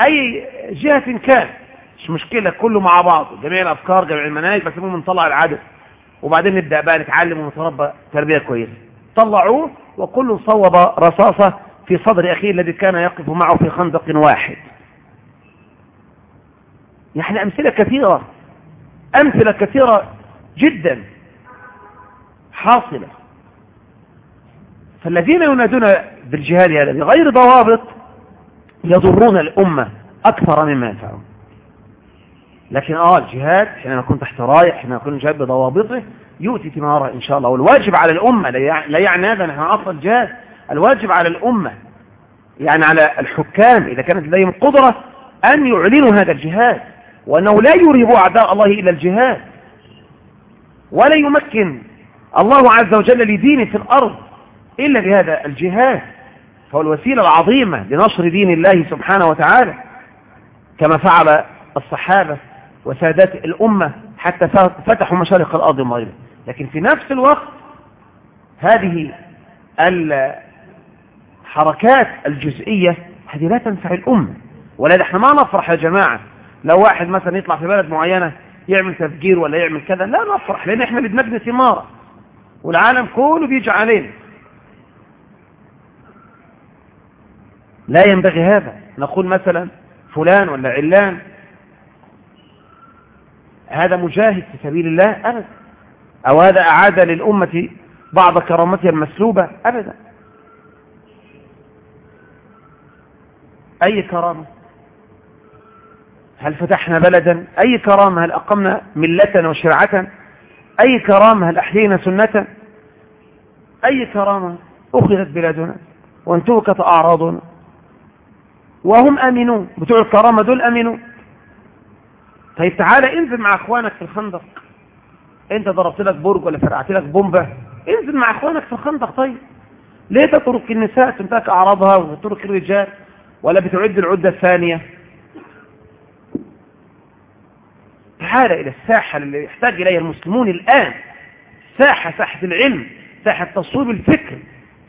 أي جهة كان. مش مشكلة كله مع بعض جميع الأفكار جميع المناهج بس المهم نطلع العدو. وبعدين نبدأ بقى نتعلم ونتربى تربية كويسة. طلعوه وكل صوب رصاصة في صدر أخيه الذي كان يقف معه في خندق واحد. يعني أمثلة كثيرة أمثلة كثيرة جدا حاصلة. فالذين ينادون بالجهاد هذا بغير ضوابط يضرون الأمة أكثر مما ينفعون لكن آه الجهاد حينما يكون تحت راية حينما يكون الجهاد بضوابطه يؤتي ثماره إن شاء الله. والواجب على الأمة لا يعني هذا نحن أصل الجهاد. الواجب على الأمة يعني على الحكام إذا كانت لديهم قدرة أن يعلنوا هذا الجهاد. وأنه لا يرهب أعداء الله إلى الجهاد. ولا يمكن الله عز وجل لدينه في الأرض إلا بهذا الجهاد فهو الوسيلة العظيمة لنشر دين الله سبحانه وتعالى كما فعل الصحابة وسادات الأمة حتى فتحوا مشارق الأرض المغربة لكن في نفس الوقت هذه الحركات الجزئية هذه لا تنفع الأمة. ولا إحنا ما نفرح يا جماعة لو واحد مثلا يطلع في بلد معينة يعمل تفجير ولا يعمل كذا لا نفرح لأن إحنا بنبني ثمارة والعالم كله بيجي علينا. لا ينبغي هذا. نقول مثلا فلان ولا علان. هذا مجاهد في سبيل الله أبدا. أو هذا أعاد للأمة بعض كرامتها المسلوبة أبدا. أي كرامة؟ هل فتحنا بلدا؟ أي كرامة؟ هل أقمنا ملة وشرعة؟ أي كرامة؟ هل أحيينا سنة؟ أي كرامة؟ أخذت بلادنا وانتهكت أعراضنا. وهم أمنون. بتوع الكرامة دول أمنون. طيب تعالى انزل مع اخوانك في الخندق. انت ضربت لك برج ولا فرقعت لك بومبة؟ انزل مع اخوانك في الخندق طيب. ليه تترك النساء تنتهك أعراضها وتترك الرجال؟ ولا بتعد العدة الثانية؟ تعال إلى الساحة اللي يحتاج إليها المسلمون الآن. ساحة ساحة العلم ساحة تصويب الفكر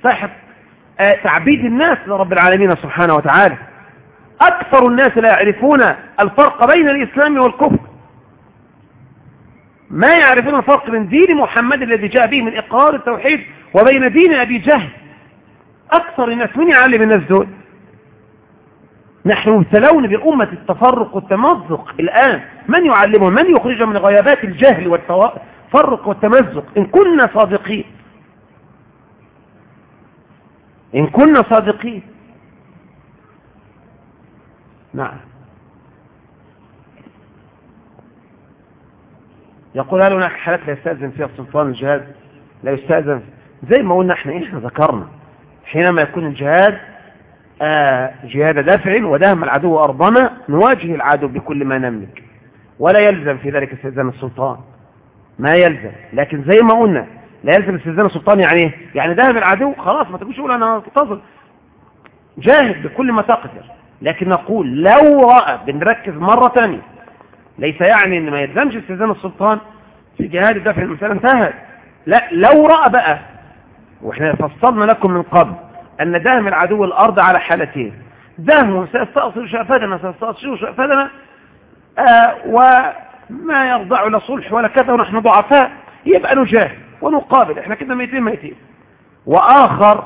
ساحة آه تعبيد الناس لرب العالمين سبحانه وتعالى. أكثر الناس لا يعرفون الفرق بين الإسلام والكفر. ما يعرفون الفرق بين دين محمد الذي جاء به من إقرار التوحيد وبين دين أبي جهل. أكثر الناس من يعلم الناس دول؟ نحن مبتلون بأمة التفرق والتمزق الآن. من يعلمهم من يخرجهم من غيابات الجهل والتفرق والتمزق؟ إن كنا صادقين. إن كنا صادقين. نعم. يقول هل هناك حالات لا يستأذن فيها سلطان الجهاد؟ لا يستأذن. زي ما قلنا إحنا إحنا ذكرنا. حينما يكون الجهاد آه جهاد دفع ودهم العدو أرضنا نواجه العدو بكل ما نملك. ولا يلزم في ذلك استئذان السلطان. ما يلزم. لكن زي ما قلنا لا يلزم استئذان السلطان يعني إيه؟ يعني دهم العدو خلاص ما تقولش تقول أنا اتصل جاهد بكل ما تقدر. لكن نقول لو رأى بنركز مرة ثانية ليس يعني إن ما يلزمش استئذان السلطان في جهاد الدفع المسألة انتهت. لا لو رأى بقى وإحنا فصلنا لكم من قبل أن دهم العدو الأرض على حالتين. دهم سيستأصل شأفدنا سيستأصل شأفدنا آه وما يرضع لا صلح ولا كذا ونحن ضعفاء. يبقى نجاهد ونقابل إحنا كده ميتين ميتين. وآخر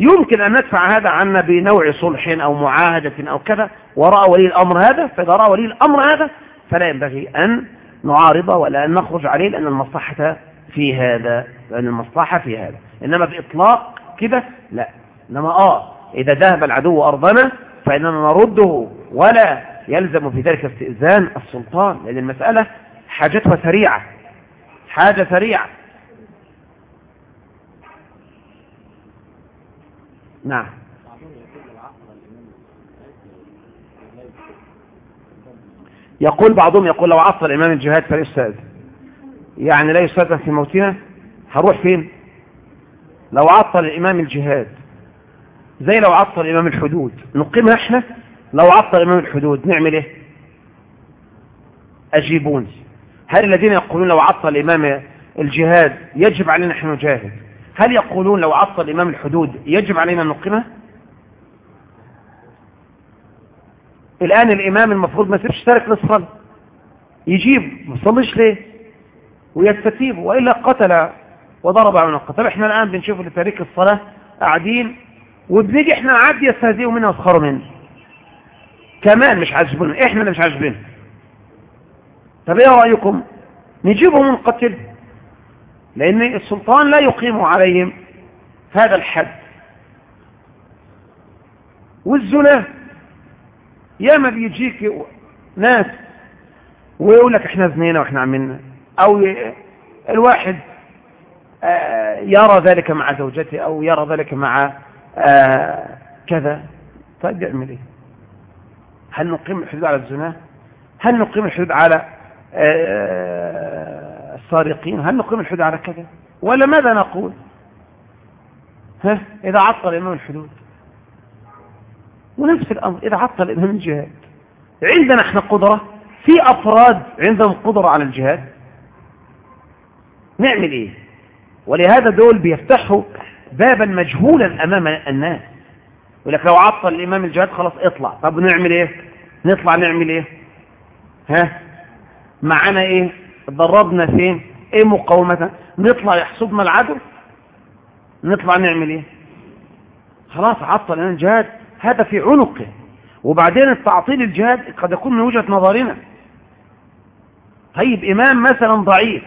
يمكن أن ندفع هذا عنا بنوع صلح أو معاهدة أو كذا ورأى ولي الأمر هذا فإذا رأى ولي الأمر هذا فلا ينبغي أن نعارض ولا أن نخرج عليه لأن المصلحة في هذا لأن المصلحة في هذا. إنما بإطلاق كده لا. إنما آه إذا ذهب العدو أرضنا فإننا نرده ولا يلزم في ذلك استئذان السلطان لأن المسألة حاجتها سريعة حاجة سريعة. نعم. يقول بعضهم يقول لو عطل الإمام الجهاد يستاذن يعني لا يستاذن في موتنا؟ هروح فين؟ لو عطل الإمام الجهاد. زي لو عطل إمام الحدود. نقيمها إحنا؟ لو عطل إمام الحدود نعمل إيه؟ أجيبوني. هل الذين يقولون لو عطل إمام الجهاد يجب علينا نحن نجاهد؟ هل يقولون لو عطل إمام الحدود يجب علينا أن نقيمها الآن الإمام المفروض ما يسيبش تارك للصلاة. يجيب ما يصليش ليه؟ ويستتيب. وإلا قتل وضرب عنقه طب إحنا الآن بنشوف لتاريخ الصلاة قاعدين وبنيجي إحنا نعدي يستهزئوا منا ويسخروا منا كمان مش عاجبنا إحنا اللي مش عاجبنا طب إيه رأيكم؟ نجيبهم ونقتل لأن السلطان لا يقيم عليهم هذا الحد. والزنا ياما بيجيك ناس ويقول لك إحنا زنينا وإحنا عملنا. أو الواحد يرى ذلك مع زوجته أو يرى ذلك مع كذا. طيب يعمل إيه؟ هل نقيم الحدود على الزنا؟ هل نقيم الحدود على السارقين هل نقيم الحدود على كذا؟ ولا ماذا نقول؟ ها؟ إذا عطل إمام الحدود. ونفس الأمر إذا عطل إمام الجهاد. عندنا إحنا قدرة في أفراد عندهم قدرة على الجهاد. نعمل إيه؟ ولهذا دول بيفتحوا بابا مجهولا أمام الناس. يقول لك لو عطل الإمام الجهاد خلاص اطلع. طب نعمل إيه؟ نطلع نعمل إيه؟ ها؟ معانا إيه؟ اتدربنا فين؟ إيه مقاومتنا؟ نطلع يحصدنا العدو نطلع نعمل إيه؟ خلاص عطل الجهاد هذا في عنقه. وبعدين التعطيل الجهاد قد يكون من وجهة نظرنا. طيب إمام مثلا ضعيف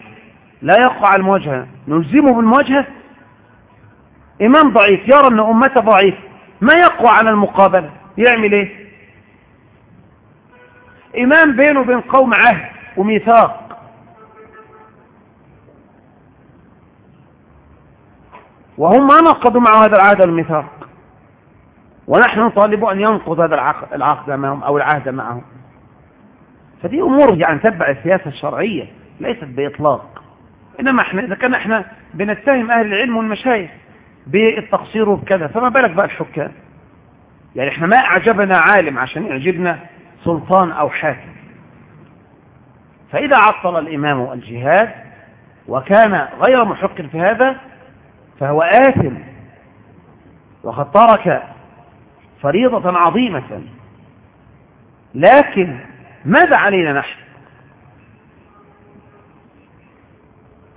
لا يقع المواجهة نلزمه بالمواجهة؟ إمام ضعيف يرى أن أمته ضعيف ما يقوى على المقابلة؟ يعمل إيه؟ إمام بينه وبين قوم عهد وميثاق. وهم ما نقضوا معه هذا العهد والميثاق ونحن نطالب أن ينقض هذا العقد, معهم أو العهد معهم. فدي أمور يعني تبع السياسة الشرعية ليست بإطلاق. إنما إحنا إذا كان إحنا بنتهم أهل العلم والمشايخ بالتقصير وبكذا فما بالك بقى الحكام؟ يعني إحنا ما أعجبنا عالم عشان يعجبنا سلطان أو حاكم. فإذا عطل الإمام الجهاد وكان غير محق في هذا فهو آثم. وقد ترك فريضة عظيمة. لكن ماذا علينا نحن؟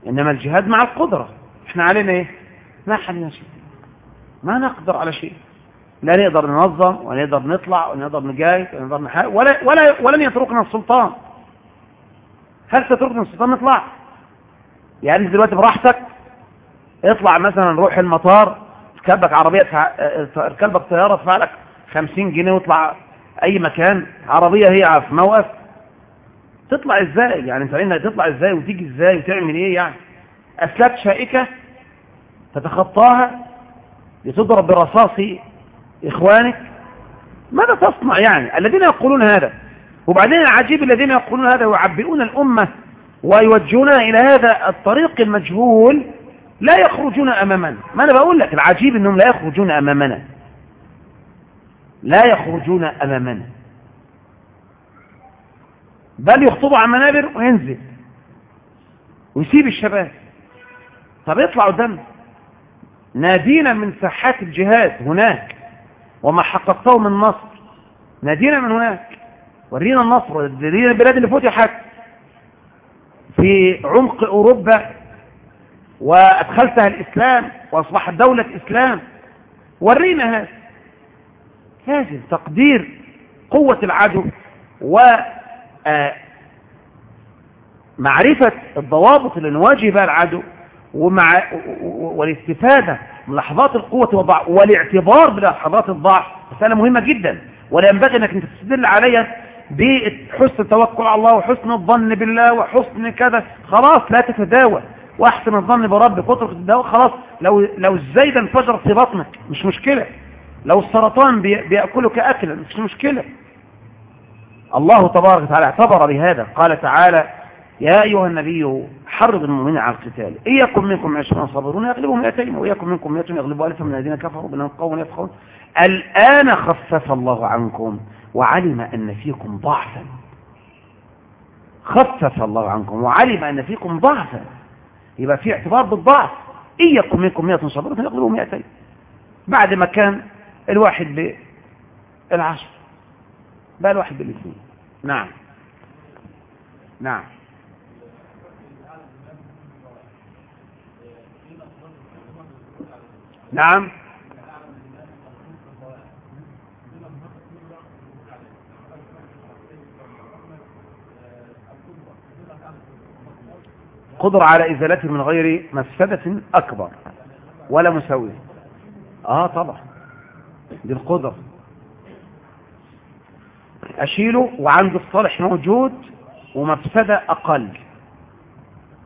إنما الجهاد مع القدرة. إحنا علينا إيه؟ ما علينا شيء ما نقدر على شيء. لا نقدر ننظم ولا نقدر نطلع ولا نقدر نجاهد ولا نقدر نحاول ولا, ولا ولن يتركنا السلطان. هل تتركنا السلطان؟ نطلع. يعني دلوقتي براحتك اطلع مثلا روح المطار تكبك عربية تركبك طيارة تدفع لك 50 جنيه واطلع أي مكان عربية هي في موقف. تطلع إزاي؟ يعني أنت تطلع إزاي؟ وتيجي إزاي؟ وتعمل إيه يعني؟ أسلاك شائكة تتخطاها لتضرب برصاص إخوانك. ماذا تصنع يعني؟ الذين يقولون هذا. وبعدين العجيب الذين يقولون هذا ويعبئون الأمة ويوجهونها إلى هذا الطريق المجهول لا يخرجون أمامنا. ما أنا بقول لك العجيب أنهم لا يخرجون أمامنا. لا يخرجون أمامنا. بل يخطبوا على منابر وينزل ويسيب الشباب. طب يطلع قدامنا نادينا من ساحات الجهاد هناك وما حققته من نصر نادينا من هناك. ورينا النصر. ورينا البلاد اللي فتحت في عمق أوروبا وأدخلتها الإسلام وأصبحت دولة إسلام. ورينا هذا. لازم تقدير قوة العدو ومعرفة الضوابط اللي نواجه بها العدو ومع والاستفادة من لحظات القوة والضعف والاعتبار بلحظات الضعف. مسألة مهمة جدا. ولا ينبغي إنك أنت تستدل عليها بحسن التوكل على الله وحسن الظن بالله وحسن كذا. خلاص لا تتداوى واحسن الظن بربك واترك التداوى خلاص. لو لو الزايده انفجر في بطنك مش مشكلة. لو السرطان بي... بيأكلك أكلا مش مشكلة. الله تبارك وتعالى اعتبر بهذا. قال تعالى يا أيها النبي حرض المؤمنين على القتال. يكن منكم عشرون صابرون يغلبوا مئتين ويكن منكم مئة يغلبوا ألفا من الذين كفروا بأنهم قوم يفقهون. الآن خفف الله عنكم وعلم أن فيكم ضعفا. خفف الله عنكم وعلم أن فيكم ضعفا. يبقى في اعتبار بالضعف. إن يكن منكم مئة صابرون يغلبوا مئتين. بعد ما كان الواحد بالعشر. بقى الواحد بالاثنين. نعم. نعم. نعم. قدر على إزالته من غير مفسدة أكبر ولا مساوية. آه طبعا. دي القدرة أشيله وعند الصالح موجود ومفسدة أقل.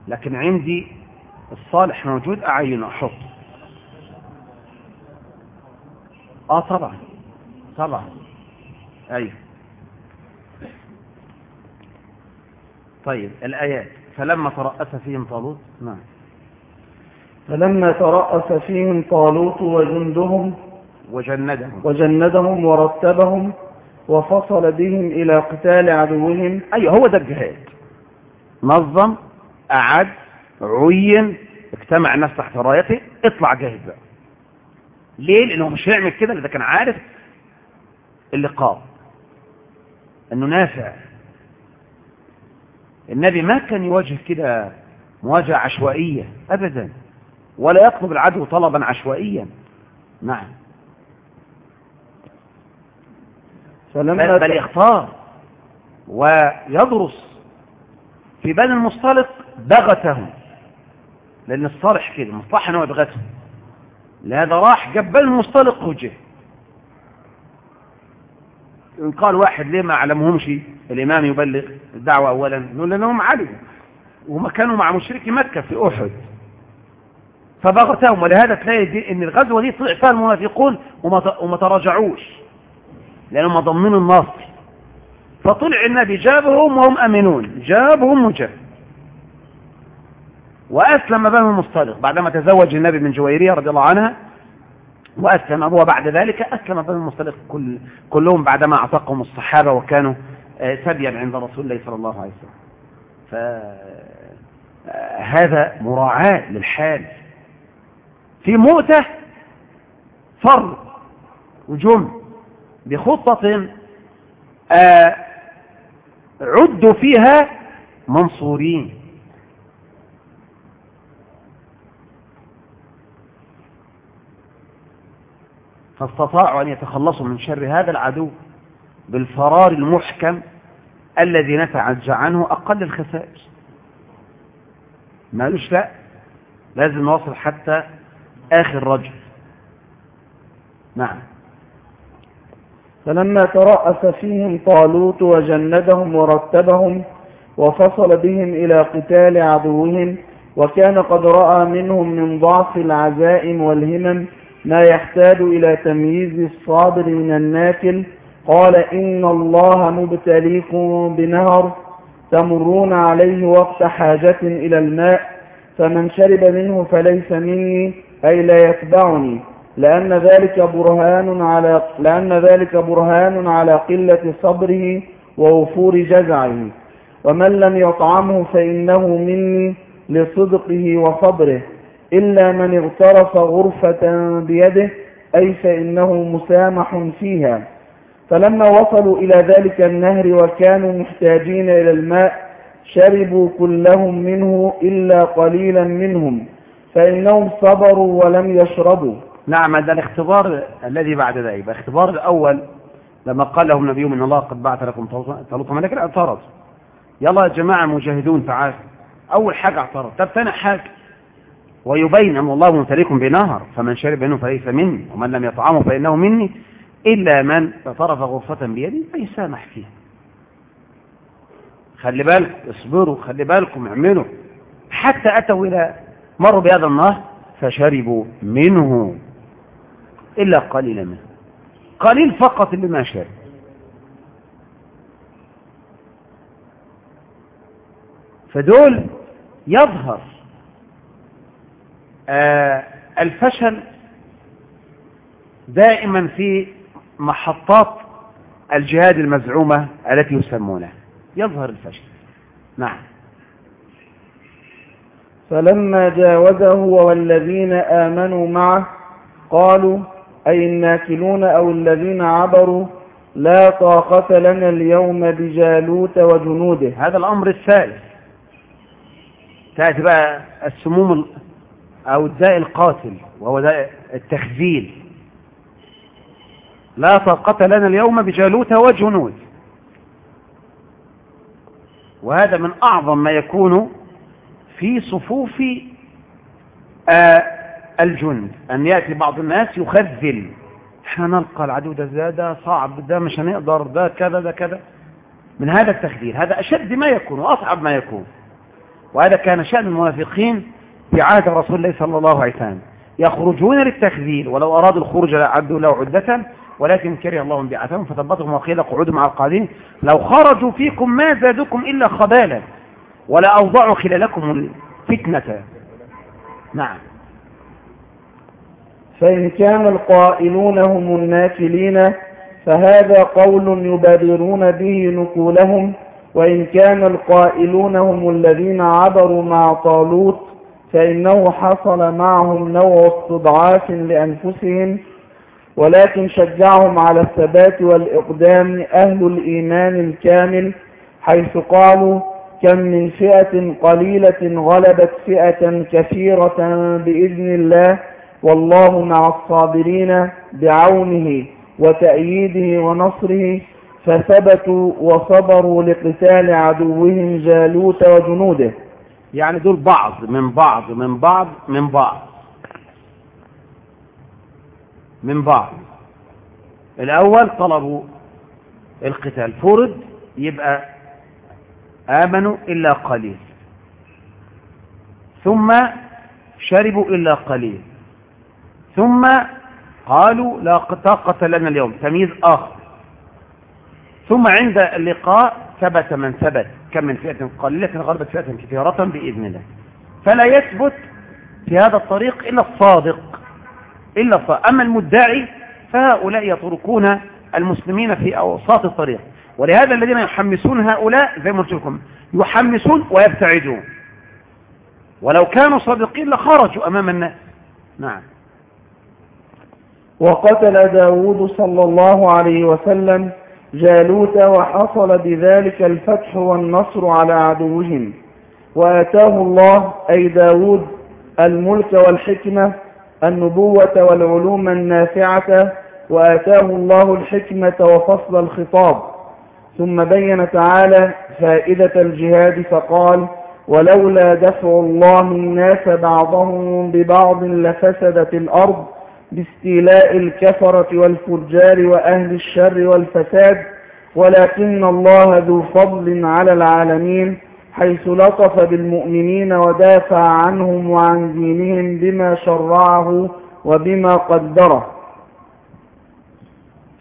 لكن عندي الصالح موجود أعينه أحط. آه طبعا. طبعا. أيوه. طيب الآيات. فلما ترأس فيهم طالوت نعم. فلما ترأس فيهم طالوت وجندهم وجندهم. وجندهم ورتبهم وفصل بهم إلى قتال عدوهم. أيوه هو ده الجهاد. نظم أعد عين اجتمع الناس تحت رايته اطلع جاهز بقى. ليه؟ لأنه مش هيعمل كده اذا كان عارف اللقاء. إنه نافع. النبي ما كان يواجه كده مواجهة عشوائية ابدا ولا يطلب العدو طلبا عشوائيا. نعم. فلما بل يختار ويدرس في بني المصطلق بغتهم لأن الصالح كده المصلحة إنه يبغتهم لهذا راح جاب بني المصطلق وجه. إن قال واحد ليه ما علمهمش الإمام يبلغ الدعوة أولا. نقول لأنهم علموا. وما كانوا مع مشركي مكة في أحد. فبغتهم. ولهذا تلاقي إن الغزوة دي طلع فيها المنافقون وما وما تراجعوش. لأنهم ضمنوا النصر. فطلع النبي. جابهم وهم أمنون. جابهم وجاب وأسلم بنو المصطلق. بعدما تزوج النبي من جويرية رضي الله عنها وأسلم أبوه بعد ذلك أسلم بنو المصطلق كل كلهم بعدما أعتقهم الصحابة وكانوا سبيا عند رسول الله صلى الله عليه وسلم. فهذا مراعاة للحال. في مؤتة فر وجم بخطة عدوا فيها منصورين. فاستطاعوا أن يتخلصوا من شر هذا العدو بالفرار المحكم الذي نتعج عنه أقل الخسائر. ما قالوش لا لازم نوصل حتى آخر رجل. نعم. فلما ترأس فيهم طالوت وجندهم ورتبهم وفصل بهم إلى قتال عدوهم وكان قد رأى منهم من ضعف العزائم والهمم ما يحتاج إلى تمييز الصابر من الناكل. قال إن الله مبتليكم بنهر تمرون عليه وقت حاجة إلى الماء فمن شرب منه فليس مني أي لا يتبعني. لأن ذلك برهان على لأن ذلك برهان على قلة صبره ووفور جزعه. ومن لم يطعمه فإنه مني لصدقه وصبره. إلا من اغترف غرفة بيده أي فإنه مسامح فيها. فلما وصلوا إلى ذلك النهر وكانوا محتاجين إلى الماء شربوا كلهم منه إلا قليلا منهم فإنهم صبروا ولم يشربوا. نعم هذا الاختبار الذي بعد ذلك. الاختبار الأول لما قال لهم نبيهم إن الله قد بعث لكم طالوت ملكا اعترض. يلا يا جماعة مجاهدون تعال. أول حاجة اعترض. طب ثاني حاجة ويبين أن الله ممتلكم بنهر فمن شرب منه فليس مني ومن لم يطعمه فإنه مني إلا من طرف غرفة بيدي فيسامح فيه خلي بالكم اصبروا خلي بالكم اعملوا. حتى أتوا إلى مروا بهذا النهر فشربوا منه إلا قليلا منه. قليل فقط اللي ما شرب. فدول يظهر الفشل دائما في محطات الجهاد المزعومة التي يسمونها. يظهر الفشل. نعم. فلما جاوزه والذين آمنوا معه قالوا أي الناكلون أو الذين عبروا لا طاقة لنا اليوم بجالوت وجنوده. هذا الأمر الثالث. تأتي بقى السموم أو الداء القاتل وهو داء التخزيل لا طاقة لنا اليوم بجالوت وجنود. وهذا من أعظم ما يكون في صفوف آه الجند. أن يأتي بعض الناس يخذل نلقى العدو ده, ده صعب ده مش هنقدر ده كذا ده كذا. من هذا التخذيل هذا أشد ما يكون وأصعب ما يكون. وهذا كان شأن المنافقين في عهد رسول الله صلى الله عليه وسلم. يخرجون للتخذيل ولو أرادوا الخروج لعدوا له عدة ولكن كره الله بعثهم فثبتهم وقيل قعودوا مع القاعدين لو خرجوا فيكم ما زادكم إلا خبالا ولا أوضعوا خلالكم الفتنة. نعم. فإن كان القائلون هم الناكلين فهذا قول يبررون به نقولهم وإن كان القائلون هم الذين عبروا مع طالوت فإنه حصل معهم نوع استضعاف لأنفسهم ولكن شجعهم على الثبات والإقدام أهل الإيمان الكامل حيث قالوا كم من فئة قليلة غلبت فئة كثيرة بإذن الله والله مع الصابرين بعونه وتأييده ونصره فثبتوا وصبروا لقتال عدوهم جالوت وجنوده. يعني دول بعض من بعض من بعض من بعض. من بعض. الأول طلبوا القتال. فرض يبقى آمنوا إلا قليل. ثم شربوا إلا قليل. ثم قالوا لا طاقة لنا اليوم تمييز آخر. ثم عند اللقاء ثبت من ثبت. كم من فئة قليلة غلبت فئة كثيرة بإذن الله. فلا يثبت في هذا الطريق إلا الصادق إلا الصادق. أما المدعي فهؤلاء يتركون المسلمين في أوساط الطريق. ولهذا الذين يحمسون هؤلاء زي ما قلت لكم يحمسون ويبتعدون. ولو كانوا صادقين لخرجوا أمام الناس. نعم. وقتل داود صلى الله عليه وسلم جالوت وحصل بذلك الفتح والنصر على عدوهم. وآتاه الله أي داود الملك والحكمة النبوة والعلوم النافعة وآتاه الله الحكمة وفصل الخطاب. ثم بين تعالى فائدة الجهاد فقال ولولا دفع الله الناس بعضهم ببعض لفسدت الأرض باستيلاء الكفرة والفجار وأهل الشر والفساد ولكن الله ذو فضل على العالمين حيث لطف بالمؤمنين ودافع عنهم وعن دينهم بما شرعه وبما قدره.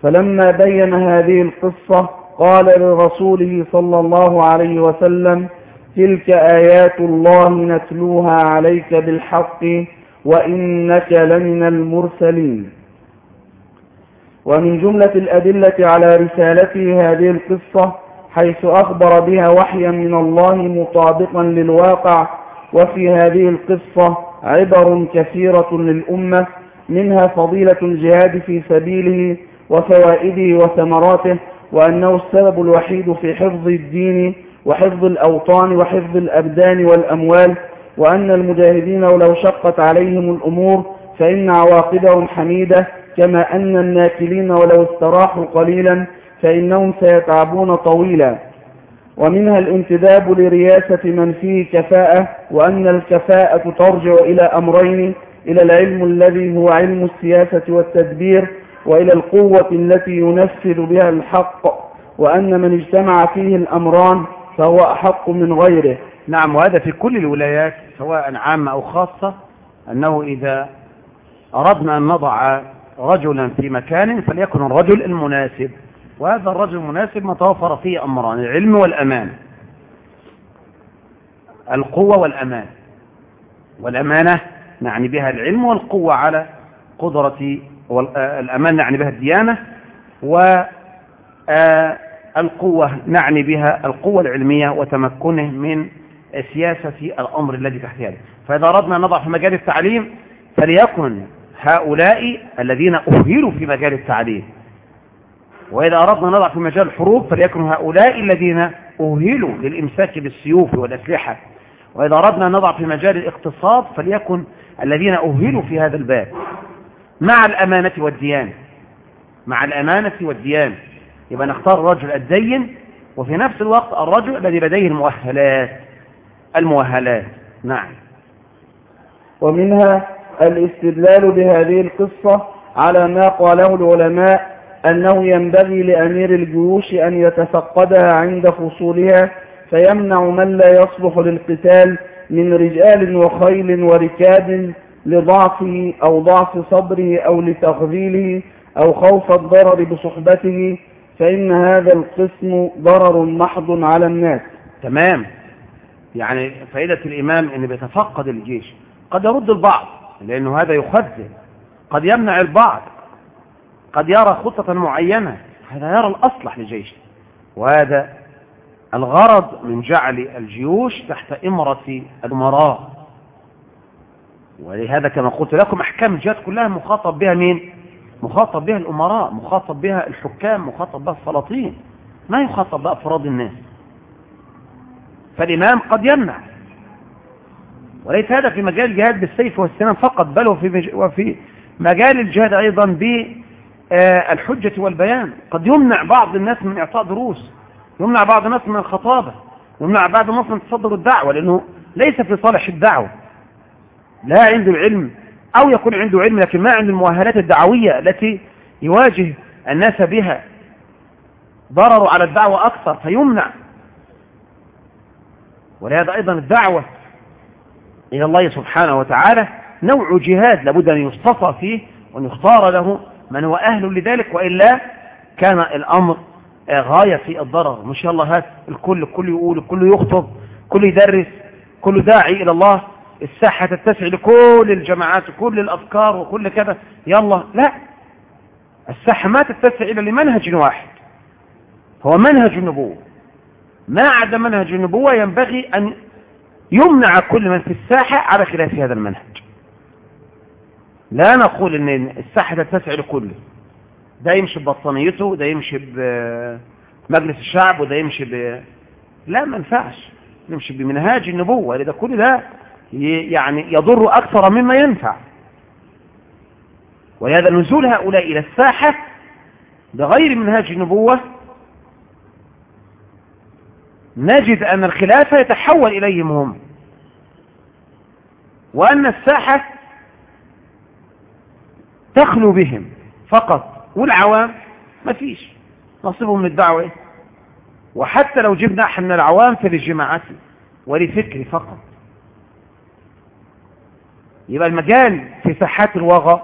فلما بين هذه القصة قال لرسوله صلى الله عليه وسلم تلك آيات الله نتلوها عليك بالحق وإنك لمن المرسلين. ومن جملة الأدلة على رسالته هذه القصة حيث أخبر بها وحيا من الله مطابقا للواقع وفي هذه القصة عبر كثيرة للأمة منها فضيلة الجهاد في سبيله وفوائده وثمراته وأنه السبب الوحيد في حفظ الدين وحفظ الأوطان وحفظ الأبدان والأموال وأن المجاهدين ولو شقت عليهم الأمور فإن عواقبهم حميدة كما أن الناكلين ولو استراحوا قليلا فإنهم سيتعبون طويلا. ومنها الانتداب لرياسة من فيه كفاءة وأن الكفاءة ترجع إلى أمرين إلى العلم الذي هو علم السياسة والتدبير وإلى القوة التي ينفذ بها الحق وأن من اجتمع فيه الأمران فهو أحق من غيره. نعم وهذا في كل الولايات سواء عامة أو خاصة أنه إذا أردنا أن نضع رجلا في مكان فليكن الرجل المناسب وهذا الرجل المناسب ما توفر فيه أمران العلم والأمان. القوة والأمان. والأمانة نعني بها العلم والقوة على قدرة والأمان نعني بها الديانة والقوة نعني بها القوة العلمية وتمكنه من سياسة الأمر الذي تحت يده. فإذا أردنا نضع في مجال التعليم فليكن هؤلاء الذين أهلوا في مجال التعليم. وإذا أردنا نضع في مجال الحروب فليكن هؤلاء الذين أهلوا للإمساك بالسيوف والأسلحة. وإذا أردنا نضع في مجال الاقتصاد فليكن الذين أهلوا في هذا الباب. مع الأمانة والديانة مع الأمانة والديانة يبقى نختار الرجل الدين وفي نفس الوقت الرجل الذي لديه المؤهلات. المؤهلات. نعم. ومنها الاستدلال بهذه القصة على ما قاله العلماء أنه ينبغي لأمير الجيوش أن يتفقدها عند فصولها فيمنع من لا يصلح للقتال من رجال وخيل وركاب لضعفه أو ضعف صبره أو لتخذيله أو خوف الضرر بصحبته فإن هذا القسم ضرر محض على الناس. تمام. يعني فائدة الإمام أن بيتفقد الجيش. قد يرد البعض لأنه هذا يخذل. قد يمنع البعض. قد يرى خطة معينة. هذا يرى الأصلح لجيشه وهذا الغرض من جعل الجيوش تحت إمرة الأمراء. ولهذا كما قلت لكم أحكام الجهاد كلها مخاطب بها مين؟ مخاطب بها الأمراء مخاطب بها الحكام مخاطب بها السلاطين. ما يخاطب بها أفراد الناس. فالإمام قد يمنع. وليس هذا في مجال الجهاد بالسيف والسنان فقط بل وفي, وفي مجال الجهاد أيضا بالحجة والبيان. قد يمنع بعض الناس من إعطاء دروس يمنع بعض الناس من الخطابة يمنع بعض الناس من تصدر الدعوة لأنه ليس في صالح الدعوة. لا عنده العلم أو يكون عنده علم لكن ما عنده المؤهلات الدعوية التي يواجه الناس بها. ضرر على الدعوة أكثر فيمنع ولهذا أيضا الدعوة إلى الله سبحانه وتعالى نوع جهاد لابد أن يصطفى فيه وأن يختار له من هو أهل لذلك وإلا كان الأمر غاية في الضرر. مش يلا هات الكل الكل يقول الكل يخطب كل يدرس كل داعي إلى الله. الساحة تتسع لكل الجماعات وكل الأفكار وكل كذا. يلا لا. الساحة ما تتسع إلا لمنهج واحد هو منهج النبوة. ما عدا منهج النبوة ينبغي أن يمنع كل من في الساحة على خلاف هذا المنهج. لا نقول أن الساحة تتسع لكله ده يمشي ببطانيته ده يمشي بمجلس الشعب وده يمشي ب... لا ما ينفعش. نمشي بمنهاج النبوة. لذا كل ده يعني يضر أكثر مما ينفع. ولهذا نزول هؤلاء إلى الساحة بغير منهاج النبوة نجد أن الخلافة يتحول إليهم هم. وأن الساحة تخلو بهم فقط. والعوام ما فيش. نصيبهم من الدعوة؟ وحتى لو جبنا من العوام فلجماعته ولفكر فقط. يبقى المجال في ساحات الوغى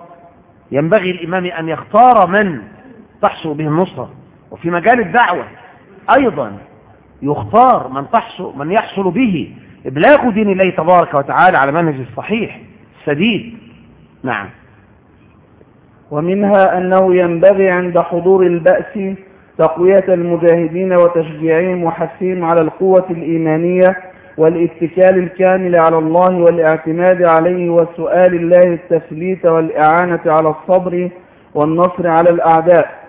ينبغي الإمام أن يختار من تحصل به النصرة. وفي مجال الدعوة أيضا يختار من تحصل من يحصل به إبلاغ دين الله تبارك وتعالى على منهج الصحيح السديد. نعم. ومنها أنه ينبغي عند حضور البأس تقوية المجاهدين وتشجيعهم وحثهم على القوة الإيمانية والاتكال الكامل على الله والاعتماد عليه وسؤال الله التثبيت والإعانة على الصبر والنصر على الأعداء.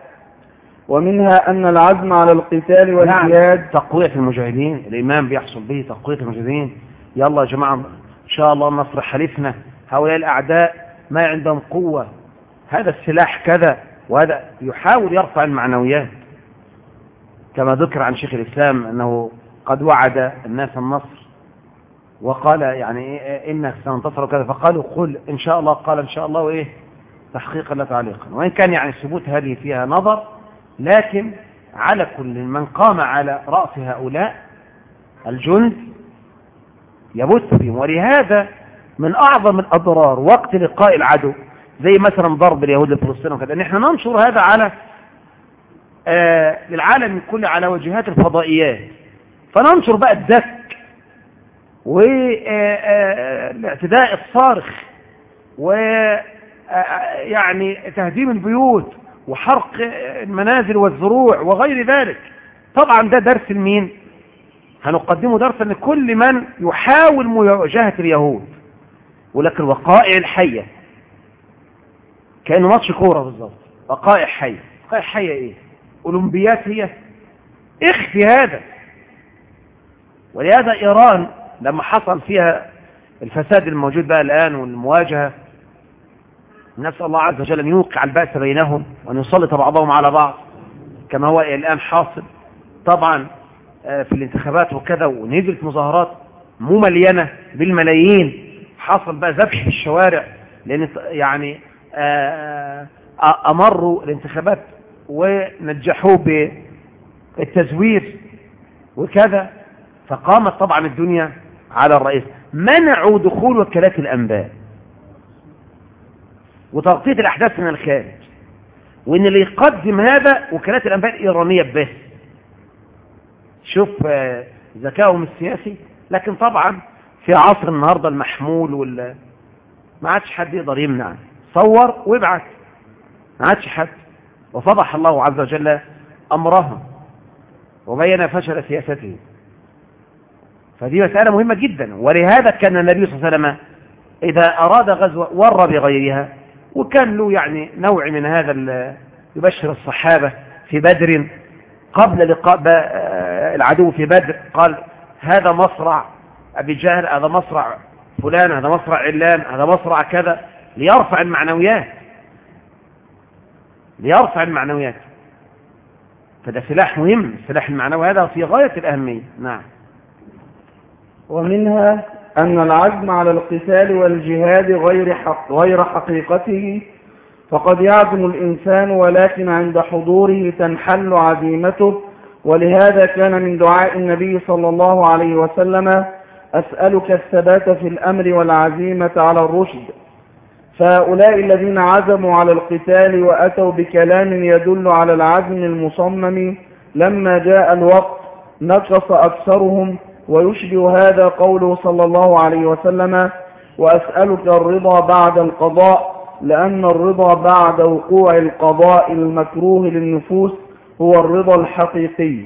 ومنها أن العزم على القتال والجهاد نعم. تقوية المجاهدين الإمام بيحصل به تقوية المجاهدين. يلا يا جماعة إن شاء الله نصر حليفنا. هؤلاء الأعداء ما عندهم قوة. هذا السلاح كذا وهذا يحاول يرفع المعنويات. كما ذكر عن شيخ الإسلام أنه قد وعد الناس النصر وقال يعني إنك سننتصر وكذا فقالوا قل إن شاء الله قال إن شاء الله وإيه تحقيقا لا تعليقا وإن كان يعني ثبوت هذه فيها نظر لكن على كل من قام على رأس هؤلاء الجند يبث فيهم ولهذا من أعظم الأضرار وقت لقاء العدو زي مثلا ضرب اليهود لفلسطين وكذا ان إحنا ننشر هذا على آه للعالم كله على وجهات الفضائيات. فننشر بقى الدك والاعتداء الصارخ و يعني تهديم البيوت وحرق المنازل والزروع وغير ذلك. طبعا ده درس لمين؟ هنقدمه درسا لكل من يحاول مواجهة اليهود. ولكن وقائع الحية. كأنه ماتش كورة بالظبط وقائع حية. وقائع حية إيه؟ أولمبيات هي إخفي هذا. ولهذا إيران لما حصل فيها الفساد الموجود بقى الآن والمواجهة نسأل الله عز وجل أن يوقع البأس بينهم وأن يسلط بعضهم على بعض كما هو الآن حاصل. طبعا في الانتخابات وكذا ونزلت مظاهرات مو مليانة بالملايين. حصل بقى ذبح في الشوارع لأن يعني أمروا الانتخابات ونجحوه بالتزوير وكذا. فقامت طبعا الدنيا على الرئيس. منعوا دخول وكالات الأنباء. وتغطية الأحداث من الخارج. وإن اللي يقدم هذا وكالات الأنباء الإيرانية بس شوف ذكائهم السياسي. لكن طبعا في عصر النهاردة المحمول وال ما عادش حد يقدر يمنع. صور وابعت ما عادش حد. وفضح الله عز وجل أمرهم. وبين فشل سياسته. فدي مسألة مهمة جدا. ولهذا كان النبي صلى الله عليه وسلم إذا أراد غزوة ور بغيرها. وكان له يعني نوع من هذا يبشر الصحابة في بدر. قبل لقاء العدو في بدر قال هذا مصرع أبي جهل هذا مصرع فلان هذا مصرع علان هذا مصرع كذا. ليرفع المعنويات. ليرفع المعنويات. فده سلاح مهم السلاح المعنوي هذا في غاية الأهمية. نعم. ومنها أن العزم على القتال والجهاد غير, حق غير حقيقته. فقد يعزم الإنسان ولكن عند حضوره تنحل عزيمته. ولهذا كان من دعاء النبي صلى الله عليه وسلم أسألك الثبات في الأمر والعزيمة على الرشد. فهؤلاء الذين عزموا على القتال وأتوا بكلام يدل على العزم المصمم لما جاء الوقت نقص أكثرهم ويشبه هذا قوله صلى الله عليه وسلم وأسألك الرضا بعد القضاء لأن الرضا بعد وقوع القضاء المكروه للنفوس هو الرضا الحقيقي.